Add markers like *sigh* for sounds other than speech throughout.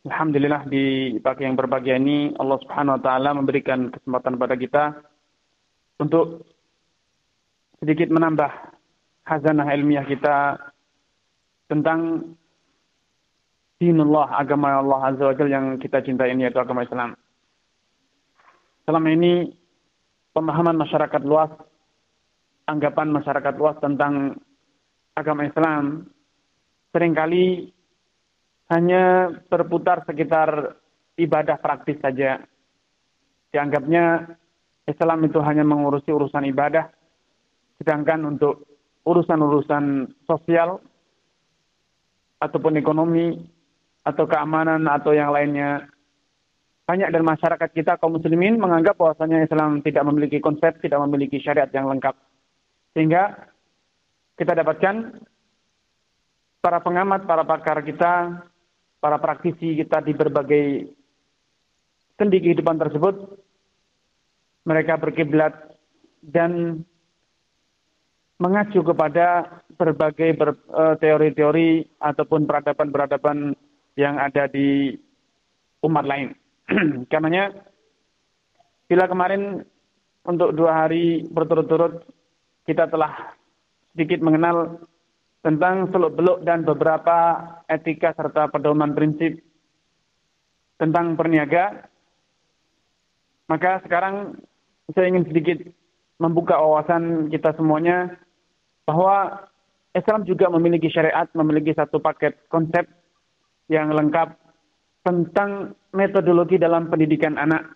Alhamdulillah di pagi yang berbahagia ini Allah Subhanahu wa taala memberikan kesempatan pada kita untuk sedikit menambah khazanah ilmiah kita tentang dinullah agama Allah Azza wa yang kita cintai ini yaitu agama Islam. Selama ini pemahaman masyarakat luas, anggapan masyarakat luas tentang agama Islam sering kali hanya berputar sekitar ibadah praktis saja. Dianggapnya Islam itu hanya mengurusi urusan ibadah, sedangkan untuk urusan-urusan sosial ataupun ekonomi atau keamanan atau yang lainnya banyak dari masyarakat kita kaum muslimin menganggap bahwasanya Islam tidak memiliki konsep, tidak memiliki syariat yang lengkap. Sehingga kita dapatkan para pengamat, para pakar kita para praktisi kita di berbagai sendi kehidupan tersebut, mereka berkiblat dan mengacu kepada berbagai ber, uh, teori-teori ataupun peradaban-peradaban yang ada di umat lain. *clears throat* Karenanya, bila kemarin untuk dua hari berturut-turut kita telah sedikit mengenal tentang seluk-beluk dan beberapa etika serta pedoman prinsip tentang perniaga. Maka sekarang saya ingin sedikit membuka wawasan kita semuanya bahwa Islam juga memiliki syariat, memiliki satu paket konsep yang lengkap tentang metodologi dalam pendidikan anak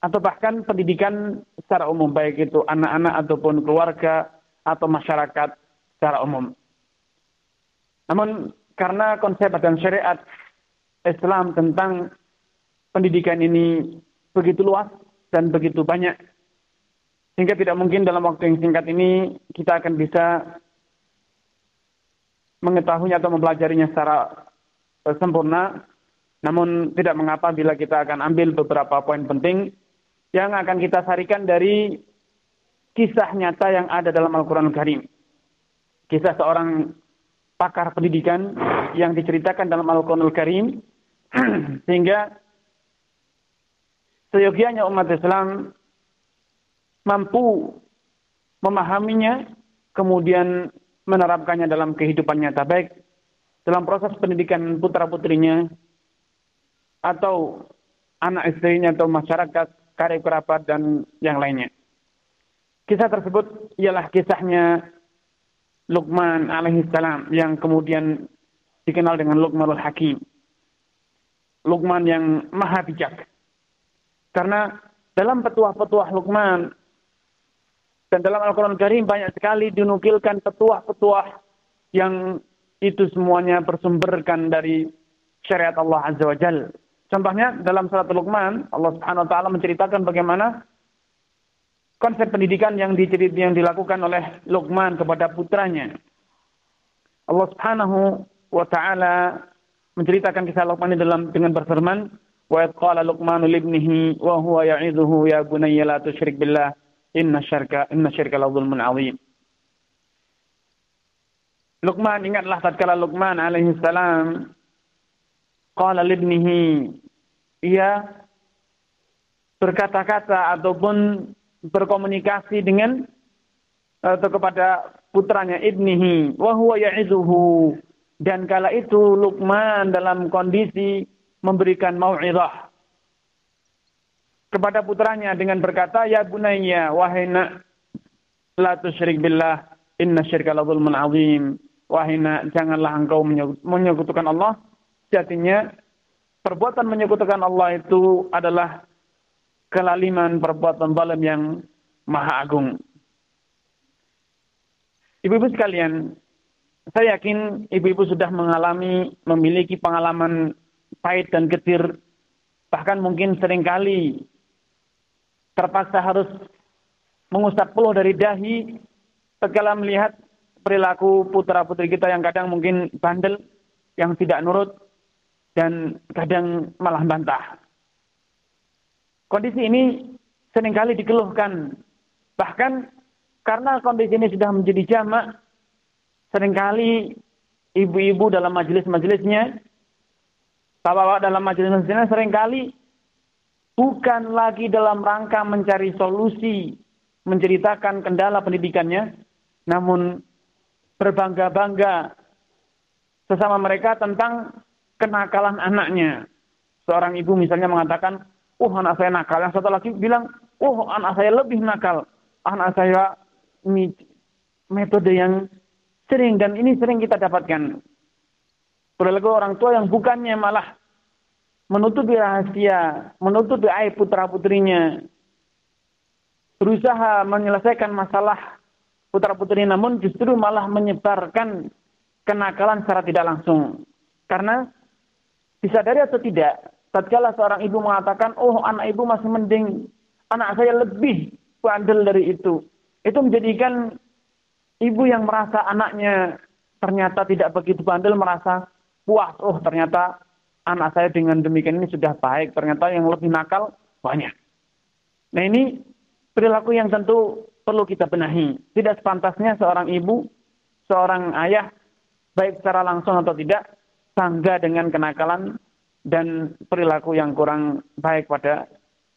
atau bahkan pendidikan secara umum baik itu anak-anak ataupun keluarga atau masyarakat secara umum. Namun karena konsep dan syariat Islam tentang pendidikan ini begitu luas dan begitu banyak sehingga tidak mungkin dalam waktu yang singkat ini kita akan bisa mengetahuinya atau mempelajarinya secara eh, sempurna. Namun tidak mengapa bila kita akan ambil beberapa poin penting yang akan kita sarikan dari kisah nyata yang ada dalam Al-Quran Al-Karim. Kisah seorang pakar pendidikan yang diceritakan dalam Al-Qur'anul Karim *clears throat* sehingga seyogianya umat Islam mampu memahaminya kemudian menerapkannya dalam kehidupan nyata baik dalam proses pendidikan putra-putrinya atau anak istrinya atau masyarakat, karya kerabat dan yang lainnya. Kisah tersebut ialah kisahnya Luqman alaihissalam yang kemudian dikenal dengan Luqmanul Hakim. Luqman yang maha bijak. Karena dalam petuah-petuah Luqman dan dalam Al-Quran Karim banyak sekali dinukilkan petuah-petuah yang itu semuanya bersumberkan dari syariat Allah Azza wa Jal. Contohnya dalam surat Luqman, Allah Subhanahu wa taala menceritakan bagaimana konsep pendidikan yang, yang dilakukan oleh Luqman kepada putranya. Allah Subhanahu wa taala menceritakan kisah Luqman dalam dengan berfirman, "Wa qala Luqmanu libnihi wa huwa ya'idhuhu ya bunayya la tusyrik billah inna syirka inna syirka la dzulmun 'adzim." Luqman ingatlah tatkala Luqman alaihi salam qala libnihi ia berkata-kata ataupun berkomunikasi dengan atau kepada putranya ibnihi. Wa huwa ya'izuhu. Dan kala itu Luqman dalam kondisi memberikan mau'izah kepada putranya dengan berkata ya bunayya wahai nak la tusyrik billah inna syirka la zulmun azim. Wahai nak janganlah engkau menyekutukan Allah. Jadinya perbuatan menyekutukan Allah itu adalah kelaliman perbuatan zalim yang maha agung. Ibu-ibu sekalian, saya yakin ibu-ibu sudah mengalami, memiliki pengalaman pahit dan getir, bahkan mungkin sering kali terpaksa harus mengusap peluh dari dahi segala melihat perilaku putra-putri kita yang kadang mungkin bandel, yang tidak nurut, dan kadang malah bantah. Kondisi ini sering kali dikeluhkan. Bahkan karena kondisi ini sudah menjadi jamak, sering kali ibu-ibu dalam majelis-majelisnya, bapak-bapak dalam majelis-majelisnya sering kali bukan lagi dalam rangka mencari solusi, menceritakan kendala pendidikannya, namun berbangga-bangga sesama mereka tentang kenakalan anaknya. Seorang ibu misalnya mengatakan, oh anak saya nakal. Yang satu lagi bilang, oh anak saya lebih nakal. Anak saya ini metode yang sering dan ini sering kita dapatkan. Perilaku orang tua yang bukannya malah menutupi rahasia, menutupi aib putra-putrinya, berusaha menyelesaikan masalah putra-putri namun justru malah menyebarkan kenakalan secara tidak langsung. Karena disadari atau tidak, tatkala seorang ibu mengatakan, "Oh, anak ibu masih mending, anak saya lebih bandel dari itu." Itu menjadikan ibu yang merasa anaknya ternyata tidak begitu bandel merasa puas, "Oh, ternyata anak saya dengan demikian ini sudah baik, ternyata yang lebih nakal banyak." Nah, ini perilaku yang tentu perlu kita benahi. Tidak sepantasnya seorang ibu, seorang ayah baik secara langsung atau tidak bangga dengan kenakalan dan perilaku yang kurang baik pada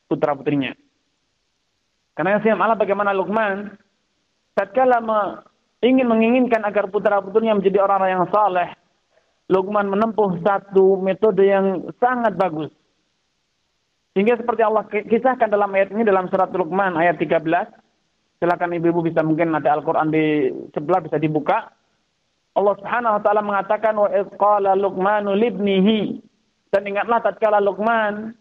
putra-putrinya. Karena yang Allah bagaimana Luqman tatkala ingin menginginkan agar putra-putrinya menjadi orang-orang yang saleh, Luqman menempuh satu metode yang sangat bagus. Sehingga seperti Allah kisahkan dalam ayat ini dalam surat Luqman ayat 13. Silakan ibu-ibu bisa mungkin ada Al-Qur'an di sebelah bisa dibuka. Allah Subhanahu wa taala mengatakan wa qala Luqmanu libnihi dan ingatlah tatkala Luqman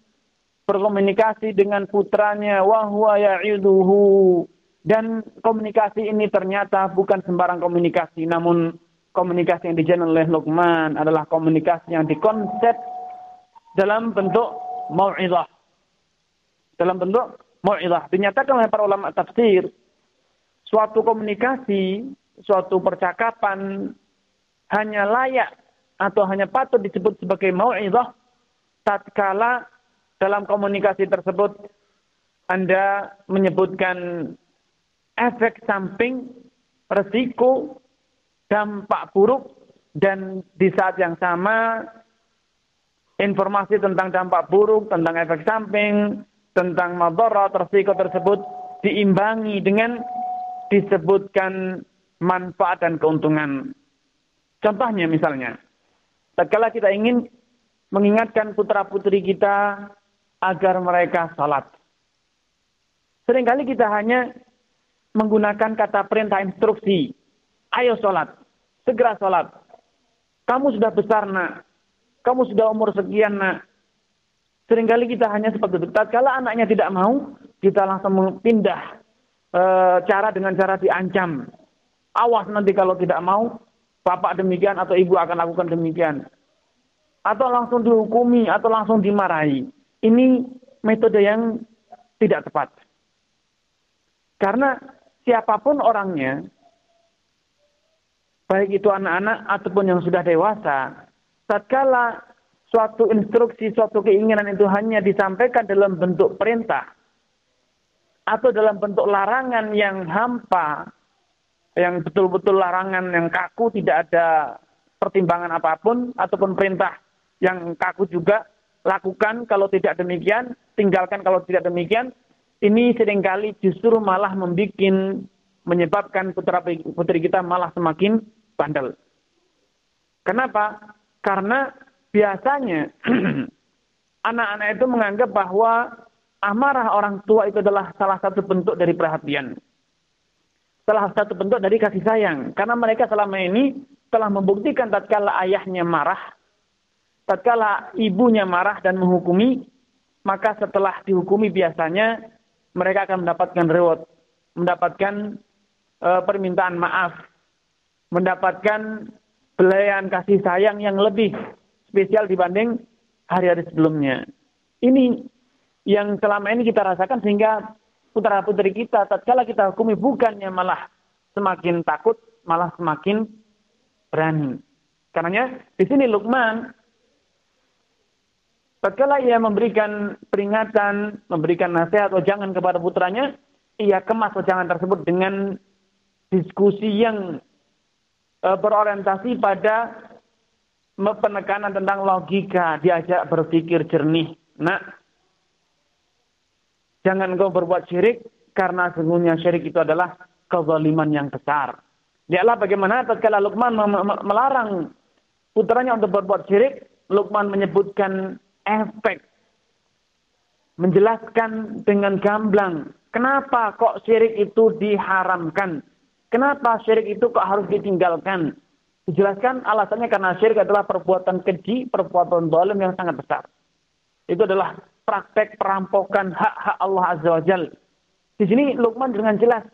berkomunikasi dengan putranya wa huwa ya'iduhu. Dan komunikasi ini ternyata bukan sembarang komunikasi namun komunikasi yang dijalankan oleh Luqman adalah komunikasi yang dikonsep dalam bentuk mau'izah. Dalam bentuk mau'izah. Dinyatakan oleh para ulama tafsir suatu komunikasi suatu percakapan hanya layak atau hanya patut disebut sebagai mau'izah tatkala dalam komunikasi tersebut Anda menyebutkan efek samping, resiko, dampak buruk dan di saat yang sama informasi tentang dampak buruk, tentang efek samping, tentang madarat resiko tersebut diimbangi dengan disebutkan manfaat dan keuntungan. Contohnya misalnya, tatkala kita ingin mengingatkan putra-putri kita agar mereka salat. Seringkali kita hanya menggunakan kata perintah instruksi. Ayo salat, segera salat. Kamu sudah besar nak, kamu sudah umur sekian nak. Seringkali kita hanya seperti itu. Tatkala anaknya tidak mau, kita langsung pindah e, cara dengan cara diancam. Awas nanti kalau tidak mau, bapak demikian atau ibu akan lakukan demikian. Atau langsung dihukumi atau langsung dimarahi. Ini metode yang tidak tepat. Karena siapa pun orangnya, baik itu anak-anak ataupun yang sudah dewasa, tatkala suatu instruksi, suatu keinginan itu hanya disampaikan dalam bentuk perintah atau dalam bentuk larangan yang hampa, yang betul-betul larangan yang kaku tidak ada pertimbangan apa pun ataupun perintah yang kaku juga lakukan kalau tidak demikian tinggalkan kalau tidak demikian ini sering kali justru malah membuat menyebabkan putra putri kita malah semakin bandel. Kenapa? Karena biasanya *clears throat* anak-anak itu menganggap bahwa amarah orang tua itu adalah salah satu bentuk dari perhatian salah satu bentuk dari kasih sayang. Karena mereka selama ini telah membuktikan tatkala ayahnya marah, tatkala ibunya marah dan menghukumi, maka setelah dihukumi biasanya mereka akan mendapatkan reward, mendapatkan e, permintaan maaf, mendapatkan belayan kasih sayang yang lebih spesial dibanding hari-hari sebelumnya. Ini yang selama ini kita rasakan sehingga putra-putri kita tatkala kita hukumi bukannya malah semakin takut, malah semakin berani. Karenanya di sini Luqman tatkala ia memberikan peringatan, memberikan nasihat jangan kepada putranya, ia kemas jangan tersebut dengan diskusi yang e, berorientasi pada penekanan tentang logika, diajak berpikir jernih. Nah, jangan kau berbuat syirik karena sesungguhnya syirik itu adalah kezaliman yang besar. Lihatlah bagaimana tatkala Luqman melarang putranya untuk berbuat syirik, Luqman menyebutkan efek. Menjelaskan dengan gamblang kenapa kok syirik itu diharamkan? Kenapa syirik itu kok harus ditinggalkan? Dijelaskan alasannya karena syirik adalah perbuatan keji perbuatan zalim yang sangat besar. Itu adalah praktek perampokan hak-hak Allah Azza wa Jal. Di sini Luqman dengan jelas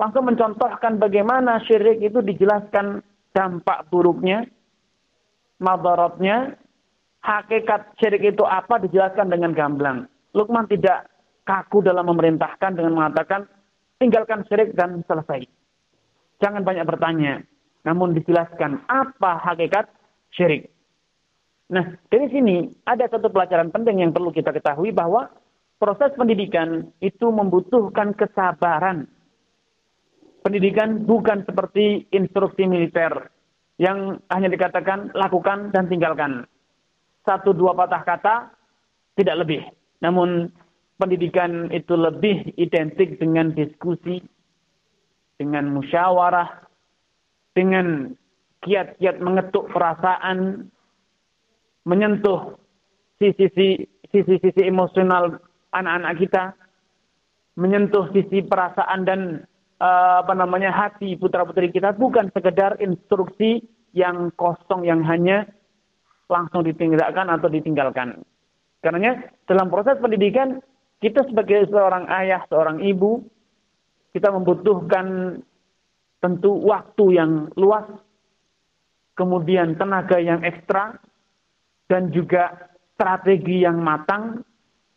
langsung mencontohkan bagaimana syirik itu dijelaskan dampak buruknya, madaratnya, hakikat syirik itu apa dijelaskan dengan gamblang. Lukman tidak kaku dalam memerintahkan dengan mengatakan tinggalkan syirik dan selesai. Jangan banyak bertanya, namun dijelaskan apa hakikat syirik. Nah, dari sini ada satu pelajaran penting yang perlu kita ketahui bahwa proses pendidikan itu membutuhkan kesabaran. Pendidikan bukan seperti instruksi militer yang hanya dikatakan lakukan dan tinggalkan satu dua patah kata tidak lebih. Namun pendidikan itu lebih identik dengan diskusi, dengan musyawarah, dengan kiat-kiat mengetuk perasaan, menyentuh sisi-sisi emosional anak-anak kita, menyentuh sisi perasaan dan uh, apa namanya hati putra-putri kita bukan sekedar instruksi yang kosong yang hanya langsung ditinggalkan atau ditinggalkan. Karena dalam proses pendidikan kita sebagai seorang ayah, seorang ibu, kita membutuhkan tentu waktu yang luas, kemudian tenaga yang ekstra, dan juga strategi yang matang,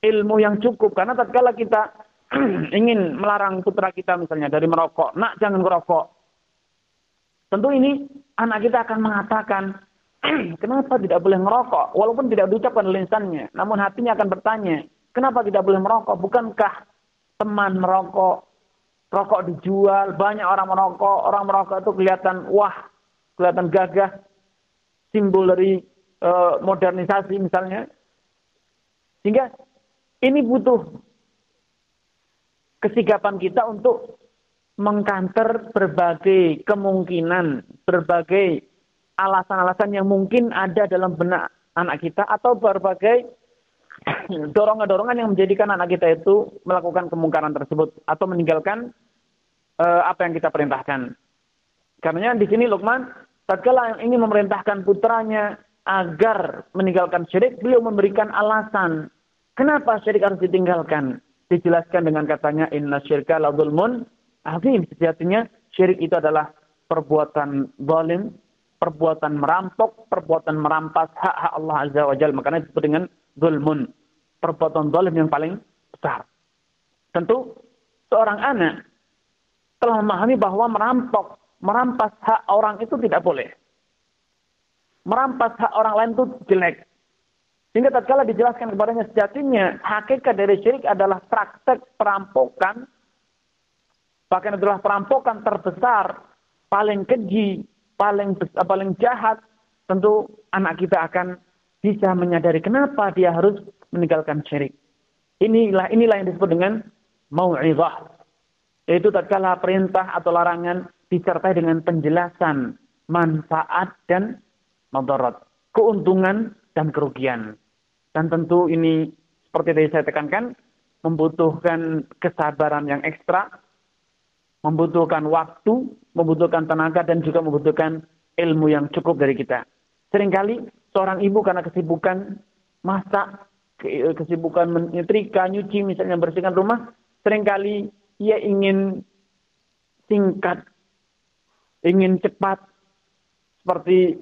ilmu yang cukup. Karena tatkala kita *clears throat* ingin melarang putra kita misalnya dari merokok, nak jangan merokok. Tentu ini anak kita akan mengatakan, *clears throat* kenapa tidak boleh merokok? Walaupun tidak diucapkan lisannya, namun hatinya akan bertanya, kenapa tidak boleh merokok? Bukankah teman merokok, rokok dijual, banyak orang merokok, orang merokok itu kelihatan wah, kelihatan gagah, simbol dari uh, modernisasi misalnya. Sehingga ini butuh kesigapan kita untuk mengkanter berbagai kemungkinan, berbagai alasan-alasan yang mungkin ada dalam benak anak kita atau berbagai *coughs* dorongan-dorongan yang menjadikan anak kita itu melakukan kemungkaran tersebut atau meninggalkan uh, apa yang kita perintahkan. Karena di sini Luqman tatkala yang ingin memerintahkan putranya agar meninggalkan syirik, beliau memberikan alasan kenapa syirik harus ditinggalkan. Dijelaskan dengan katanya inna syirka la zulmun azim. Sejatinya syirik itu adalah perbuatan zalim, perbuatan merampok, perbuatan merampas hak-hak Allah Azza wa Jalla. Makanya disebut dengan zulmun. Perbuatan zalim yang paling besar. Tentu seorang anak telah memahami bahwa merampok, merampas hak orang itu tidak boleh. Merampas hak orang lain itu jelek. Sehingga tatkala dijelaskan kepadanya sejatinya hakikat dari syirik adalah praktek perampokan bahkan adalah perampokan terbesar paling keji paling paling jahat, tentu anak kita akan bisa menyadari kenapa dia harus meninggalkan syirik. Inilah inilah yang disebut dengan mau'izah. Yaitu tatkala perintah atau larangan disertai dengan penjelasan manfaat dan madarat, keuntungan dan kerugian. Dan tentu ini seperti tadi saya tekankan membutuhkan kesabaran yang ekstra membutuhkan waktu, membutuhkan tenaga, dan juga membutuhkan ilmu yang cukup dari kita. Seringkali seorang ibu karena kesibukan masak, kesibukan menyetrika, nyuci, misalnya bersihkan rumah, sering kali ia ingin singkat, ingin cepat, seperti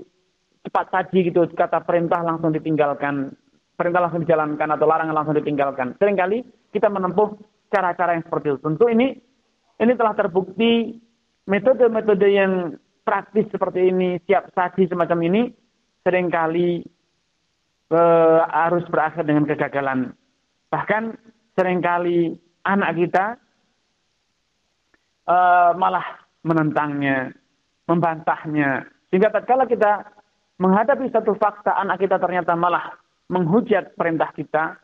cepat saji gitu, kata perintah langsung ditinggalkan, perintah langsung dijalankan atau larangan langsung ditinggalkan. Seringkali kita menempuh cara-cara yang seperti itu. Tentu ini ini telah terbukti metode-metode yang praktis seperti ini, siap saji semacam ini sering kali uh, harus berakhir dengan kegagalan. Bahkan sering kali anak kita uh, malah menentangnya, membantahnya. Sehingga tatkala kita menghadapi satu fakta anak kita ternyata malah menghujat perintah kita,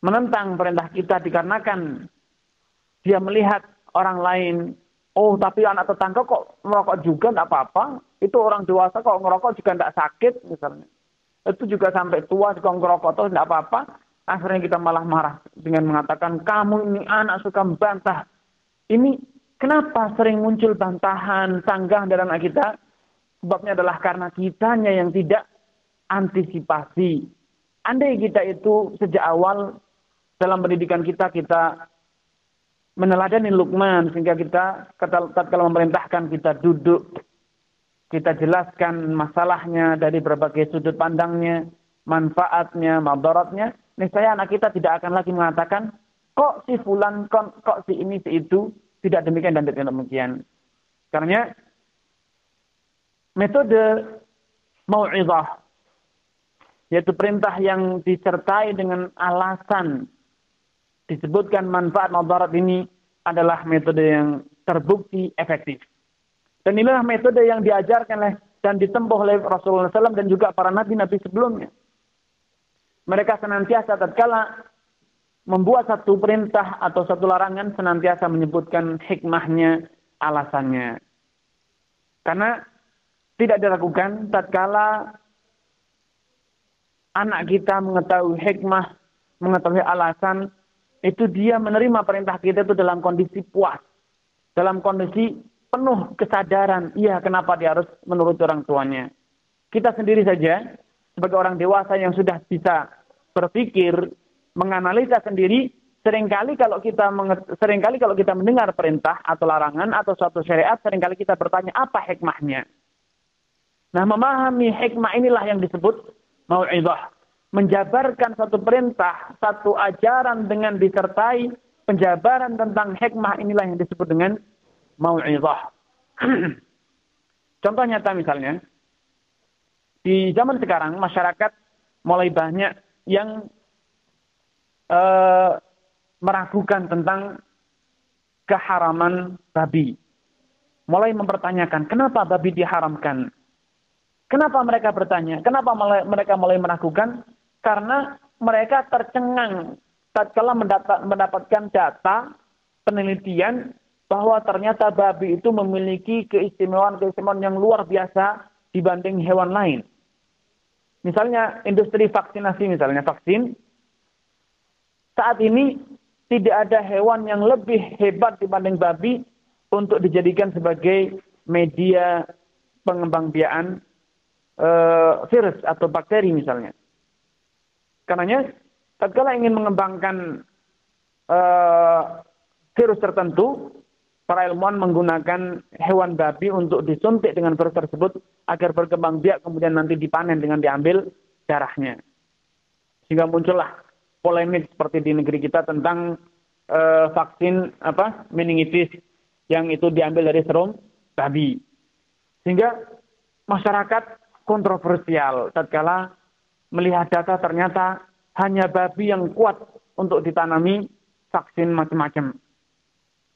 menentang perintah kita dikarenakan dia melihat orang lain, oh tapi anak tetangga kok merokok juga tidak apa-apa, itu orang dewasa kok ngerokok juga tidak sakit misalnya. Itu juga sampai tua juga ngerokok tuh tidak apa-apa. Akhirnya kita malah marah dengan mengatakan kamu ini anak suka membantah. Ini kenapa sering muncul bantahan, sanggah dalam anak kita? Sebabnya adalah karena kitanya yang tidak antisipasi. Andai kita itu sejak awal dalam pendidikan kita kita meneladani Lukman sehingga kita kalau memerintahkan kita duduk kita jelaskan masalahnya dari berbagai sudut pandangnya, manfaatnya, madaratnya, niscaya anak kita tidak akan lagi mengatakan kok si fulan, kok, kok si ini, si itu, tidak demikian dan tidak demikian. Karena metode mau'izah yaitu perintah yang disertai dengan alasan disebutkan manfaat madarat ini adalah metode yang terbukti efektif. Dan inilah metode yang diajarkan oleh dan ditempuh oleh Rasulullah SAW dan juga para nabi-nabi sebelumnya. Mereka senantiasa tatkala membuat satu perintah atau satu larangan senantiasa menyebutkan hikmahnya, alasannya. Karena tidak diragukan tatkala anak kita mengetahui hikmah, mengetahui alasan, itu dia menerima perintah kita itu dalam kondisi puas. Dalam kondisi penuh kesadaran, iya kenapa dia harus menurut orang tuanya. Kita sendiri saja, sebagai orang dewasa yang sudah bisa berpikir, menganalisa sendiri, sering kali kalau kita sering kali kalau kita mendengar perintah atau larangan atau suatu syariat, sering kali kita bertanya apa hikmahnya. Nah, memahami hikmah inilah yang disebut mau'izah. Menjabarkan satu perintah, satu ajaran dengan disertai penjabaran tentang hikmah inilah yang disebut dengan mau'izah. *clears throat* Contoh nyata misalnya, di zaman sekarang masyarakat mulai banyak yang uh, meragukan tentang keharaman babi. Mulai mempertanyakan, kenapa babi diharamkan? Kenapa mereka bertanya? Kenapa mereka mulai meragukan? Karena mereka tercengang tatkala mendapatkan data penelitian bahwa ternyata babi itu memiliki keistimewaan-keistimewaan yang luar biasa dibanding hewan lain. Misalnya industri vaksinasi misalnya vaksin saat ini tidak ada hewan yang lebih hebat dibanding babi untuk dijadikan sebagai media pengembangbiakan e, virus atau bakteri misalnya. Karenanya tatkala ingin mengembangkan e, virus tertentu, para ilmuwan menggunakan hewan babi untuk disuntik dengan virus tersebut agar berkembang biak kemudian nanti dipanen dengan diambil darahnya. Sehingga muncullah polemik seperti di negeri kita tentang e, vaksin apa meningitis yang itu diambil dari serum babi. Sehingga masyarakat kontroversial tatkala melihat data ternyata hanya babi yang kuat untuk ditanami vaksin macam-macam.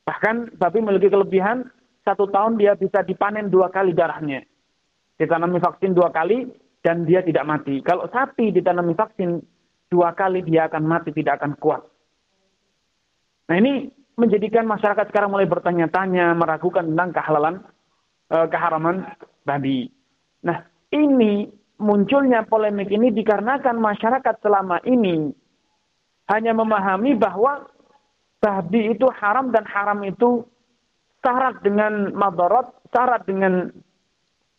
Bahkan babi memiliki kelebihan satu tahun dia bisa dipanen dua kali darahnya. Ditanami vaksin dua kali dan dia tidak mati. Kalau sapi ditanami vaksin dua kali dia akan mati, tidak akan kuat. Nah ini menjadikan masyarakat sekarang mulai bertanya-tanya, meragukan tentang kehalalan, eh, keharaman babi. Nah ini munculnya polemik ini dikarenakan masyarakat selama ini hanya memahami bahwa babi itu haram dan haram itu syarat dengan madarat, syarat dengan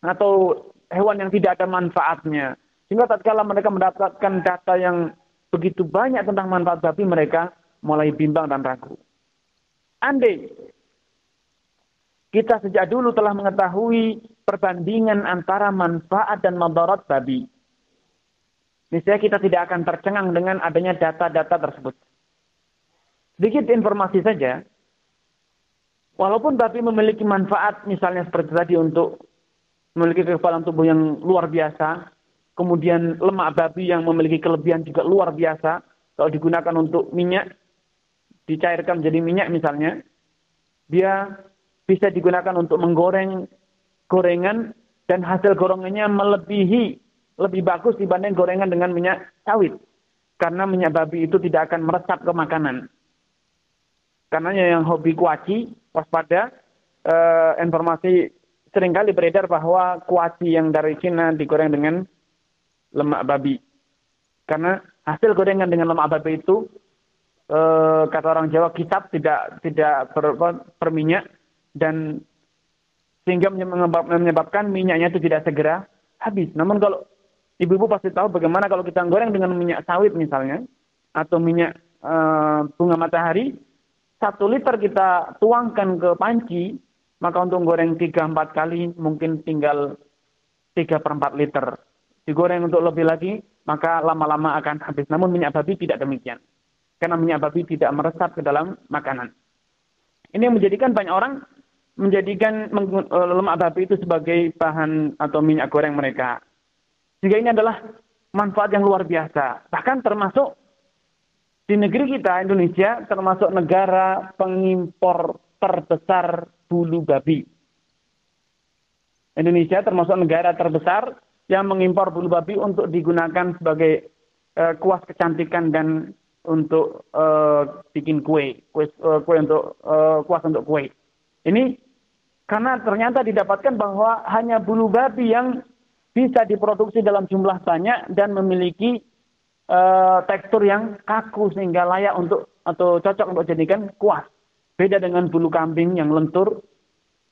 atau hewan yang tidak ada manfaatnya. Sehingga tatkala mereka mendapatkan data yang begitu banyak tentang manfaat babi, mereka mulai bimbang dan ragu. Andai kita sejak dulu telah mengetahui perbandingan antara manfaat dan madarat babi. Misalnya kita tidak akan tercengang dengan adanya data-data tersebut. sedikit informasi saja. Walaupun babi memiliki manfaat misalnya seperti tadi untuk memiliki kekebalan tubuh yang luar biasa, kemudian lemak babi yang memiliki kelebihan juga luar biasa, kalau digunakan untuk minyak, dicairkan menjadi minyak misalnya, dia bisa digunakan untuk menggoreng gorengan dan hasil gorengannya melebihi lebih bagus dibanding gorengan dengan minyak sawit. Karena minyak babi itu tidak akan meresap ke makanan. Karena yang hobi kuaci, waspada, eh, informasi sering kali beredar bahwa kuaci yang dari Cina digoreng dengan lemak babi. Karena hasil gorengan dengan lemak babi itu, eh, kata orang Jawa, kitab tidak tidak ber, berminyak dan sehingga menyebabkan minyaknya itu tidak segera habis. Namun kalau ibu-ibu pasti tahu bagaimana kalau kita goreng dengan minyak sawit misalnya, atau minyak eh, bunga matahari, satu liter kita tuangkan ke panci, maka untuk goreng tiga empat kali mungkin tinggal tiga per empat liter. Digoreng untuk lebih lagi, maka lama-lama akan habis. Namun minyak babi tidak demikian. Karena minyak babi tidak meresap ke dalam makanan. Ini yang menjadikan banyak orang menjadikan eh, lemak babi itu sebagai bahan atau minyak goreng mereka. Sehingga ini adalah manfaat yang luar biasa. Bahkan termasuk di negeri kita, Indonesia, termasuk negara pengimpor terbesar bulu babi. Indonesia termasuk negara terbesar yang mengimpor bulu babi untuk digunakan sebagai uh, kuas kecantikan dan untuk uh, bikin kue, kue, uh, kue untuk uh, kuas untuk kue. Ini karena ternyata didapatkan bahwa hanya bulu babi yang bisa diproduksi dalam jumlah banyak dan memiliki uh, tekstur yang kaku sehingga layak untuk atau cocok untuk jadikan kuas. Beda dengan bulu kambing yang lentur,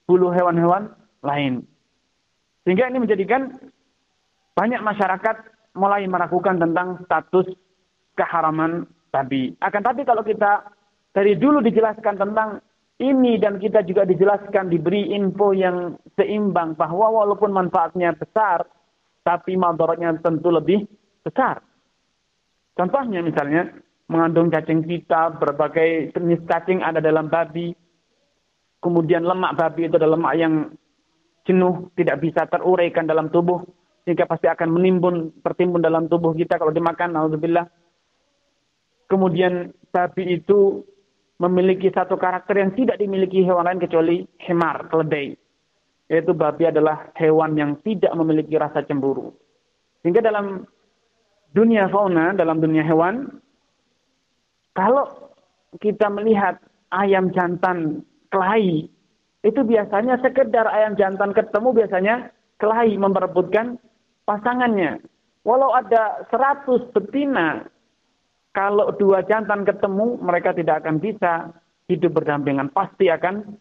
bulu hewan-hewan lain. Sehingga ini menjadikan banyak masyarakat mulai meragukan tentang status keharaman babi. Akan tapi kalau kita dari dulu dijelaskan tentang ini dan kita juga dijelaskan diberi info yang seimbang bahwa walaupun manfaatnya besar tapi madaratnya tentu lebih besar. Contohnya misalnya mengandung cacing pita, berbagai jenis cacing ada dalam babi. Kemudian lemak babi itu adalah lemak yang jenuh, tidak bisa teruraikan dalam tubuh. Sehingga pasti akan menimbun, tertimbun dalam tubuh kita kalau dimakan. Alhamdulillah. Kemudian babi itu memiliki satu karakter yang tidak dimiliki hewan lain kecuali hemar, keledai. Yaitu babi adalah hewan yang tidak memiliki rasa cemburu. Sehingga dalam dunia fauna, dalam dunia hewan, kalau kita melihat ayam jantan kelahi, itu biasanya sekedar ayam jantan ketemu biasanya kelahi memperebutkan pasangannya. Walau ada 100 betina, kalau dua jantan ketemu, mereka tidak akan bisa hidup berdampingan. Pasti akan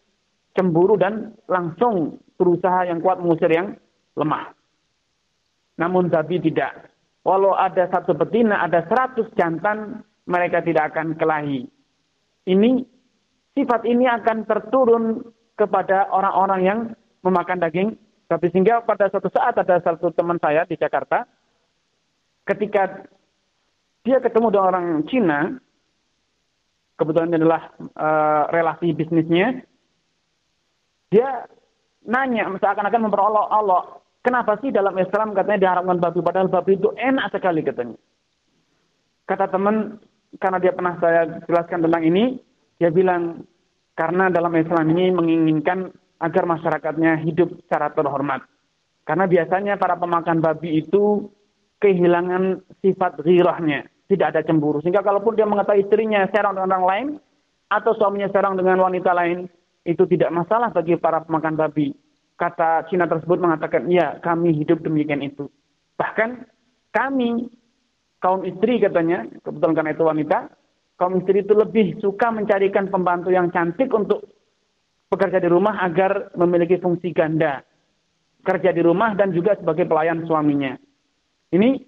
cemburu dan langsung berusaha yang kuat mengusir yang lemah. Namun babi tidak. Walau ada satu betina, ada seratus jantan, mereka tidak akan kelahi. Ini, sifat ini akan terturun kepada orang-orang yang memakan daging babi. Sehingga pada suatu saat ada satu teman saya di Jakarta, ketika dia ketemu dengan orang Cina, kebetulan adalah uh, relasi bisnisnya, dia nanya, seakan-akan memperolok-olok, Kenapa sih dalam Islam katanya diharamkan babi, padahal babi itu enak sekali katanya. Kata teman, karena dia pernah saya jelaskan tentang ini, dia bilang, karena dalam Islam ini menginginkan agar masyarakatnya hidup secara terhormat. Karena biasanya para pemakan babi itu kehilangan sifat ghirahnya. Tidak ada cemburu. Sehingga kalaupun dia mengetahui istrinya serang dengan orang lain, atau suaminya serang dengan wanita lain, itu tidak masalah bagi para pemakan babi kata Cina tersebut mengatakan, ya kami hidup demikian itu. Bahkan kami, kaum istri katanya, kebetulan karena itu wanita, kaum istri itu lebih suka mencarikan pembantu yang cantik untuk bekerja di rumah agar memiliki fungsi ganda. Kerja di rumah dan juga sebagai pelayan suaminya. Ini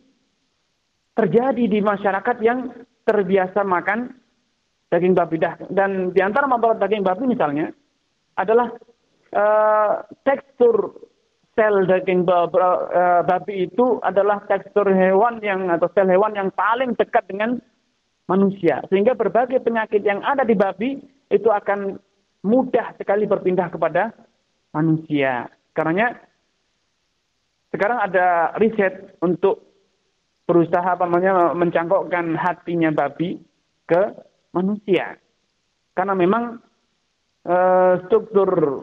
terjadi di masyarakat yang terbiasa makan daging babi. Dan di antara membawa daging babi misalnya adalah uh, tekstur sel daging babi itu adalah tekstur hewan yang atau sel hewan yang paling dekat dengan manusia. Sehingga berbagai penyakit yang ada di babi itu akan mudah sekali berpindah kepada manusia. Karenanya sekarang ada riset untuk berusaha apa namanya mencangkokkan hatinya babi ke manusia. Karena memang e, struktur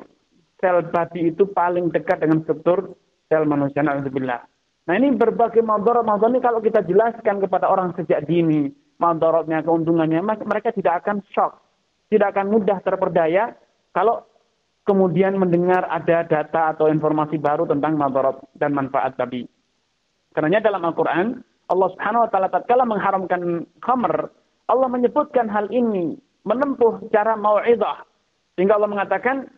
sel babi itu paling dekat dengan struktur sel manusia. Alhamdulillah. Nah ini berbagai madorot madorot ini kalau kita jelaskan kepada orang sejak dini madorotnya keuntungannya mereka tidak akan shock, tidak akan mudah terperdaya kalau kemudian mendengar ada data atau informasi baru tentang madorot dan manfaat babi. Karena dalam Al-Quran Allah Subhanahu Wa Taala tatkala mengharamkan khamr, Allah menyebutkan hal ini menempuh cara mau'idah sehingga Allah mengatakan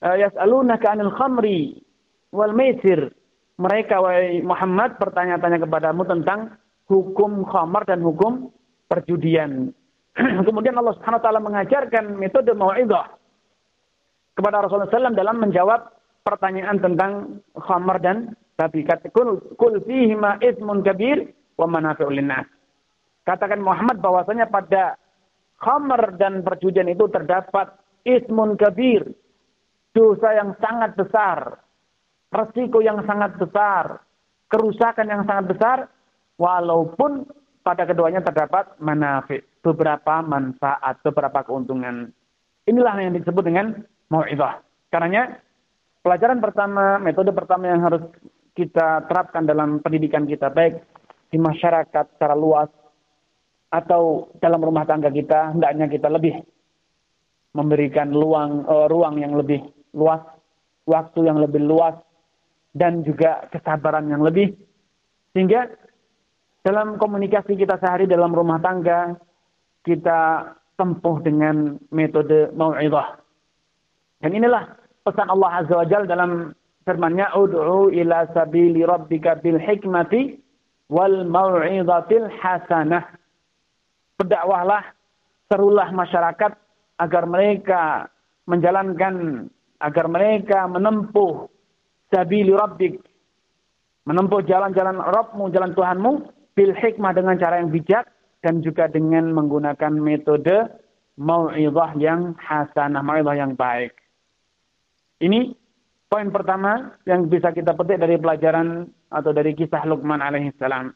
yas'alunaka 'anil khamri wal maisir mereka wahai Muhammad bertanya-tanya kepadamu tentang hukum khamar dan hukum perjudian. *clears throat* Kemudian Allah Subhanahu wa taala mengajarkan metode mau'izah kepada Rasulullah SAW dalam menjawab pertanyaan tentang khamar dan babi. Kul, kul fihi ma ismun kabir wa manafi'ul linnas. Katakan Muhammad bahwasanya pada khamar dan perjudian itu terdapat ismun kabir, dosa yang sangat besar resiko yang sangat besar, kerusakan yang sangat besar, walaupun pada keduanya terdapat manafik, beberapa manfaat, beberapa keuntungan. Inilah yang disebut dengan mau'izah. Karenanya pelajaran pertama, metode pertama yang harus kita terapkan dalam pendidikan kita, baik di masyarakat secara luas atau dalam rumah tangga kita, hendaknya kita lebih memberikan luang, uh, ruang yang lebih luas, waktu yang lebih luas dan juga kesabaran yang lebih. Sehingga dalam komunikasi kita sehari dalam rumah tangga, kita tempuh dengan metode mau'izah. Dan inilah pesan Allah Azza wa Jalla dalam firman-Nya, "Ud'u ila sabili rabbika bil hikmati wal mau'izatil hasanah." Berdakwahlah, serulah masyarakat agar mereka menjalankan agar mereka menempuh sabili rabbik. Menempuh jalan-jalan Rabbmu, jalan Tuhanmu, bil hikmah dengan cara yang bijak, dan juga dengan menggunakan metode mau'izah yang hasanah, mau'izah yang baik. Ini poin pertama yang bisa kita petik dari pelajaran atau dari kisah Luqman alaihissalam.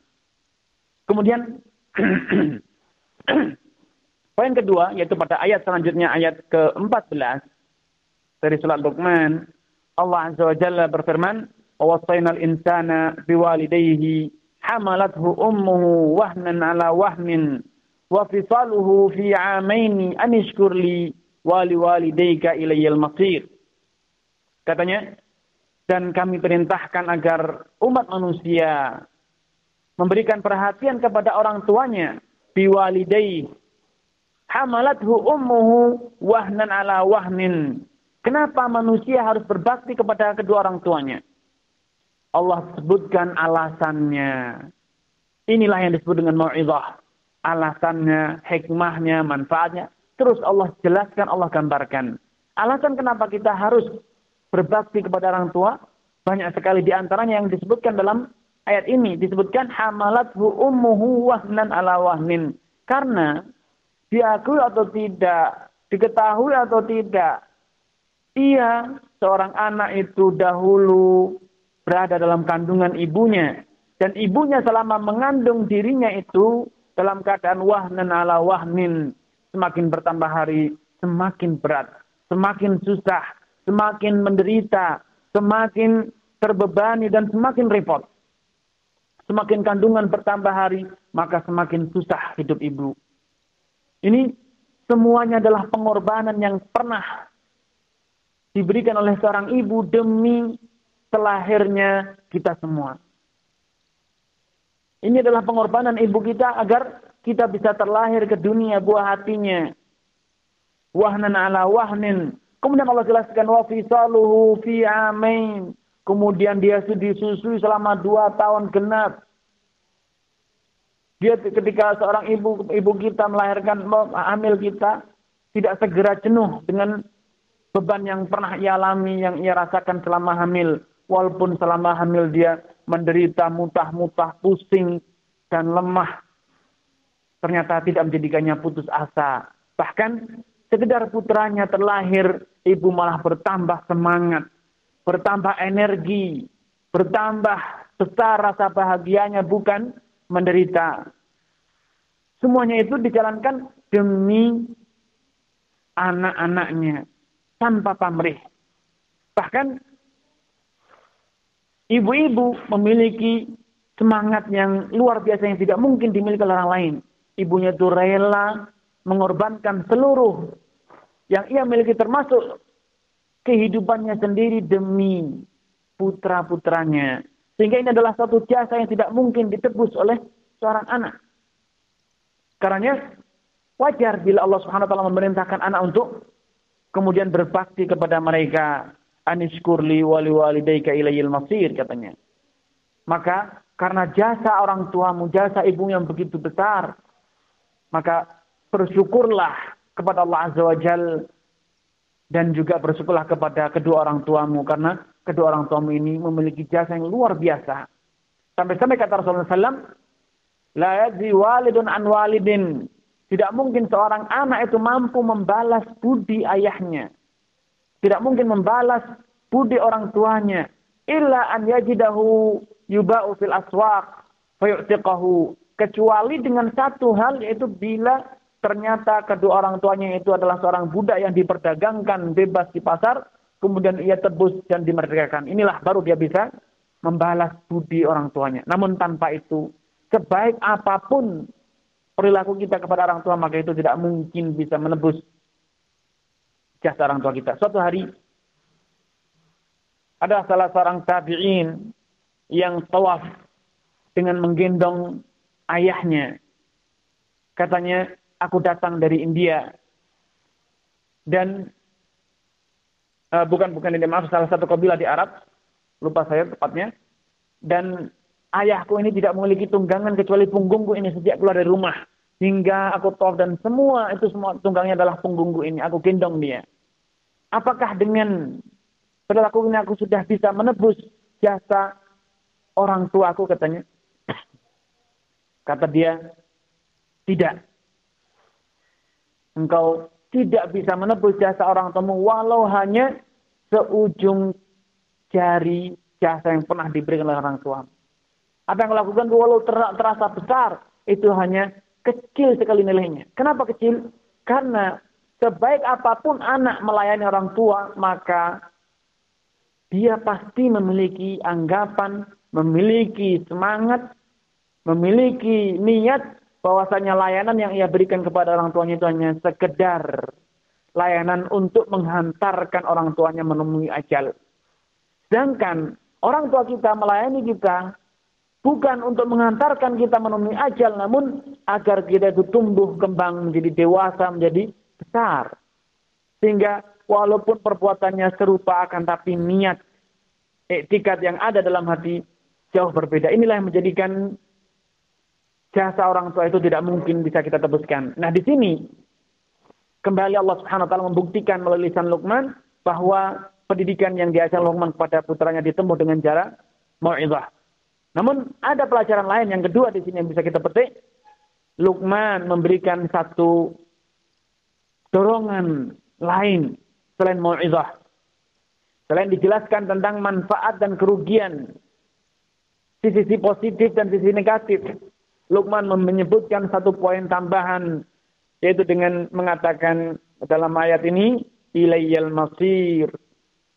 Kemudian *clears throat* poin kedua yaitu pada ayat selanjutnya ayat ke-14 dari surat Luqman Allah Azza wa Jalla berfirman, "Wasainal insana biwalidayhi hamalathu ummuhu wahnan ala wahnin wa fisaluhu fi 'amaini an ishkur li wa liwalidayka ilayyal masir." Katanya, dan kami perintahkan agar umat manusia memberikan perhatian kepada orang tuanya biwalidayhi hamalathu ummuhu wahnan ala wahnin Kenapa manusia harus berbakti kepada kedua orang tuanya? Allah sebutkan alasannya. Inilah yang disebut dengan mau'izah. Alasannya, hikmahnya, manfaatnya. Terus Allah jelaskan, Allah gambarkan. Alasan kenapa kita harus berbakti kepada orang tua, banyak sekali di antaranya yang disebutkan dalam ayat ini. Disebutkan hamalathu ummuhu wahnan ala wahnin. Karena diakui atau tidak, diketahui atau tidak, Iya, seorang anak itu dahulu berada dalam kandungan ibunya. Dan ibunya selama mengandung dirinya itu dalam keadaan wahnan ala wahnin. Semakin bertambah hari, semakin berat. Semakin susah, semakin menderita, semakin terbebani dan semakin repot. Semakin kandungan bertambah hari, maka semakin susah hidup ibu. Ini semuanya adalah pengorbanan yang pernah diberikan oleh seorang ibu demi telahirnya kita semua. Ini adalah pengorbanan ibu kita agar kita bisa terlahir ke dunia buah hatinya. Wahnan ala wahnin. Kemudian Allah jelaskan wa fisaluhu fi amain. Kemudian dia disusui selama dua tahun genap. Dia ketika seorang ibu ibu kita melahirkan hamil kita tidak segera jenuh dengan beban yang pernah ia alami, yang ia rasakan selama hamil. Walaupun selama hamil dia menderita mutah-mutah, pusing, dan lemah. ternyata tidak menjadikannya putus asa. Bahkan sekedar putranya terlahir, ibu malah bertambah semangat, bertambah energi, bertambah besar rasa bahagianya bukan menderita. Semuanya itu dijalankan demi anak-anaknya tanpa pamrih. Bahkan ibu-ibu memiliki semangat yang luar biasa yang tidak mungkin dimiliki oleh orang lain. Ibunya itu rela mengorbankan seluruh yang ia miliki termasuk kehidupannya sendiri demi putra-putranya. Sehingga ini adalah satu jasa yang tidak mungkin ditebus oleh seorang anak. Karena wajar bila Allah Subhanahu wa taala memerintahkan anak untuk kemudian berbakti kepada mereka. Anishkurli wali walidayka ilayil masir katanya. Maka karena jasa orang tuamu, jasa ibu yang begitu besar, maka bersyukurlah kepada Allah Azza wa Jal dan juga bersyukurlah kepada kedua orang tuamu karena kedua orang tuamu ini memiliki jasa yang luar biasa. Sampai-sampai kata Rasulullah SAW, La walidun an walidin. Tidak mungkin seorang anak itu mampu membalas budi ayahnya. Tidak mungkin membalas budi orang tuanya. Illa an yajidahu yuba'u fil aswaq fayu'tiqahu. Kecuali dengan satu hal yaitu bila ternyata kedua orang tuanya itu adalah seorang budak yang diperdagangkan bebas di pasar, kemudian ia tebus dan dimerdekakan. Inilah baru dia bisa membalas budi orang tuanya. Namun tanpa itu, sebaik apa pun perilaku kita kepada orang tua, maka itu tidak mungkin bisa menebus jasa orang tua kita. Suatu hari, ada salah seorang tabi'in yang tawaf dengan menggendong ayahnya. Katanya, aku datang dari India. Dan uh, bukan bukan India, maaf salah satu kabilah di Arab, lupa saya tepatnya. Dan ayahku ini tidak memiliki tunggangan kecuali punggungku ini sejak keluar dari rumah. Hingga aku tawaf dan semua itu semua tunggangnya adalah punggungku ini. Aku gendong dia. Apakah dengan perilaku ini aku sudah bisa menebus jasa orang tua aku katanya. Kata dia tidak engkau tidak bisa menebus jasa orang tuamu walau hanya seujung jari jasa yang pernah diberikan oleh orang tua. Apa yang lakukan walau terasa besar, itu hanya kecil sekali nilainya. Kenapa kecil? Karena sebaik apa pun anak melayani orang tua, maka dia pasti memiliki anggapan, memiliki semangat, memiliki niat bahwasanya layanan yang ia berikan kepada orang tuanya itu hanya sekedar layanan untuk menghantarkan orang tuanya menemui ajal. Sedangkan orang tua kita melayani kita bukan untuk mengantarkan kita menemui ajal, namun agar kita itu tumbuh kembang menjadi dewasa, menjadi besar. Sehingga walaupun perbuatannya serupa akan tapi niat etikat yang ada dalam hati jauh berbeda. Inilah yang menjadikan jasa orang tua itu tidak mungkin bisa kita tebuskan. Nah di sini kembali Allah Subhanahu Wa Taala membuktikan melalui lisan Luqman bahwa pendidikan yang diajarkan Luqman kepada putranya ditempuh dengan cara mau'izah. Namun ada pelajaran lain yang kedua di sini yang bisa kita petik. Luqman memberikan satu dorongan lain selain mau'izah. Selain dijelaskan tentang manfaat dan kerugian. Sisi-sisi positif dan sisi negatif. Luqman menyebutkan satu poin tambahan. Yaitu dengan mengatakan dalam ayat ini. Ilayyal masir.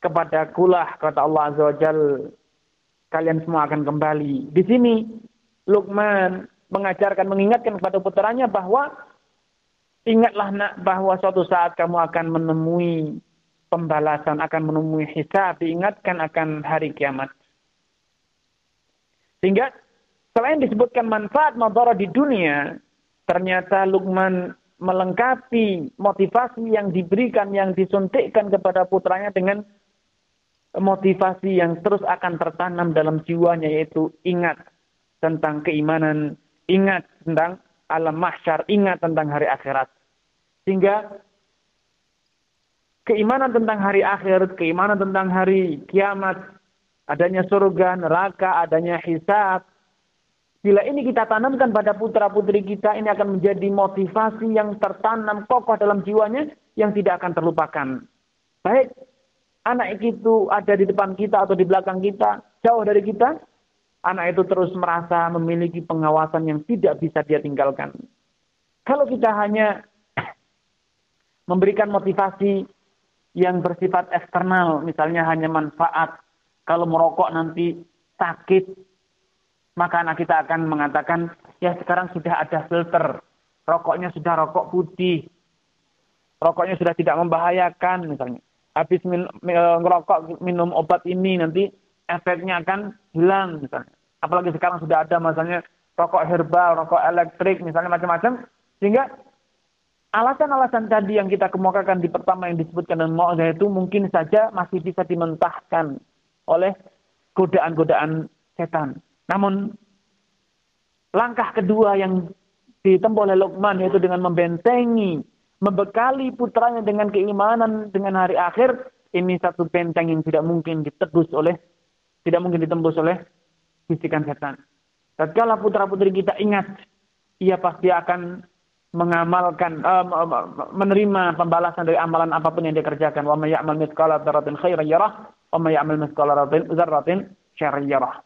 Kepada kulah kata Allah Azza wa Jalla kalian semua akan kembali. Di sini Luqman mengajarkan, mengingatkan kepada putranya bahwa ingatlah nak bahwa suatu saat kamu akan menemui pembalasan, akan menemui hisab, diingatkan akan hari kiamat. Sehingga selain disebutkan manfaat madarat di dunia, ternyata Luqman melengkapi motivasi yang diberikan, yang disuntikkan kepada putranya dengan motivasi yang terus akan tertanam dalam jiwanya yaitu ingat tentang keimanan, ingat tentang alam mahsyar, ingat tentang hari akhirat. Sehingga keimanan tentang hari akhir, keimanan tentang hari kiamat, adanya surga, neraka, adanya hisab, Bila ini kita tanamkan pada putra-putri kita, ini akan menjadi motivasi yang tertanam kokoh dalam jiwanya yang tidak akan terlupakan. Baik anak itu ada di depan kita atau di belakang kita, jauh dari kita, anak itu terus merasa memiliki pengawasan yang tidak bisa dia tinggalkan. Kalau kita hanya *clears throat* memberikan motivasi yang bersifat eksternal, misalnya hanya manfaat, kalau merokok nanti sakit, maka anak kita akan mengatakan, ya sekarang sudah ada filter, rokoknya sudah rokok putih, rokoknya sudah tidak membahayakan misalnya. Habis min, ngerokok minum obat ini nanti efeknya akan hilang misalnya. Apalagi sekarang sudah ada misalnya rokok herbal, rokok elektrik misalnya macam-macam. Sehingga alasan-alasan tadi yang kita kemukakan di pertama yang disebutkan dengan mu'adzah itu mungkin saja masih bisa dimentahkan oleh godaan-godaan setan. Namun langkah kedua yang ditempuh oleh Luqman yaitu dengan membentengi, membekali putranya dengan keimanan dengan hari akhir, ini satu benteng yang tidak mungkin ditebus oleh tidak mungkin ditembus oleh bisikan setan. Tatkala putra-putri kita ingat, ia pasti akan mengamalkan uh, menerima pembalasan dari amalan apa pun yang dia kerjakan. Wa may ya'mal mithqala dzarratin khairan yarah wa may ya'mal mithqala dzarratin syarran yarah.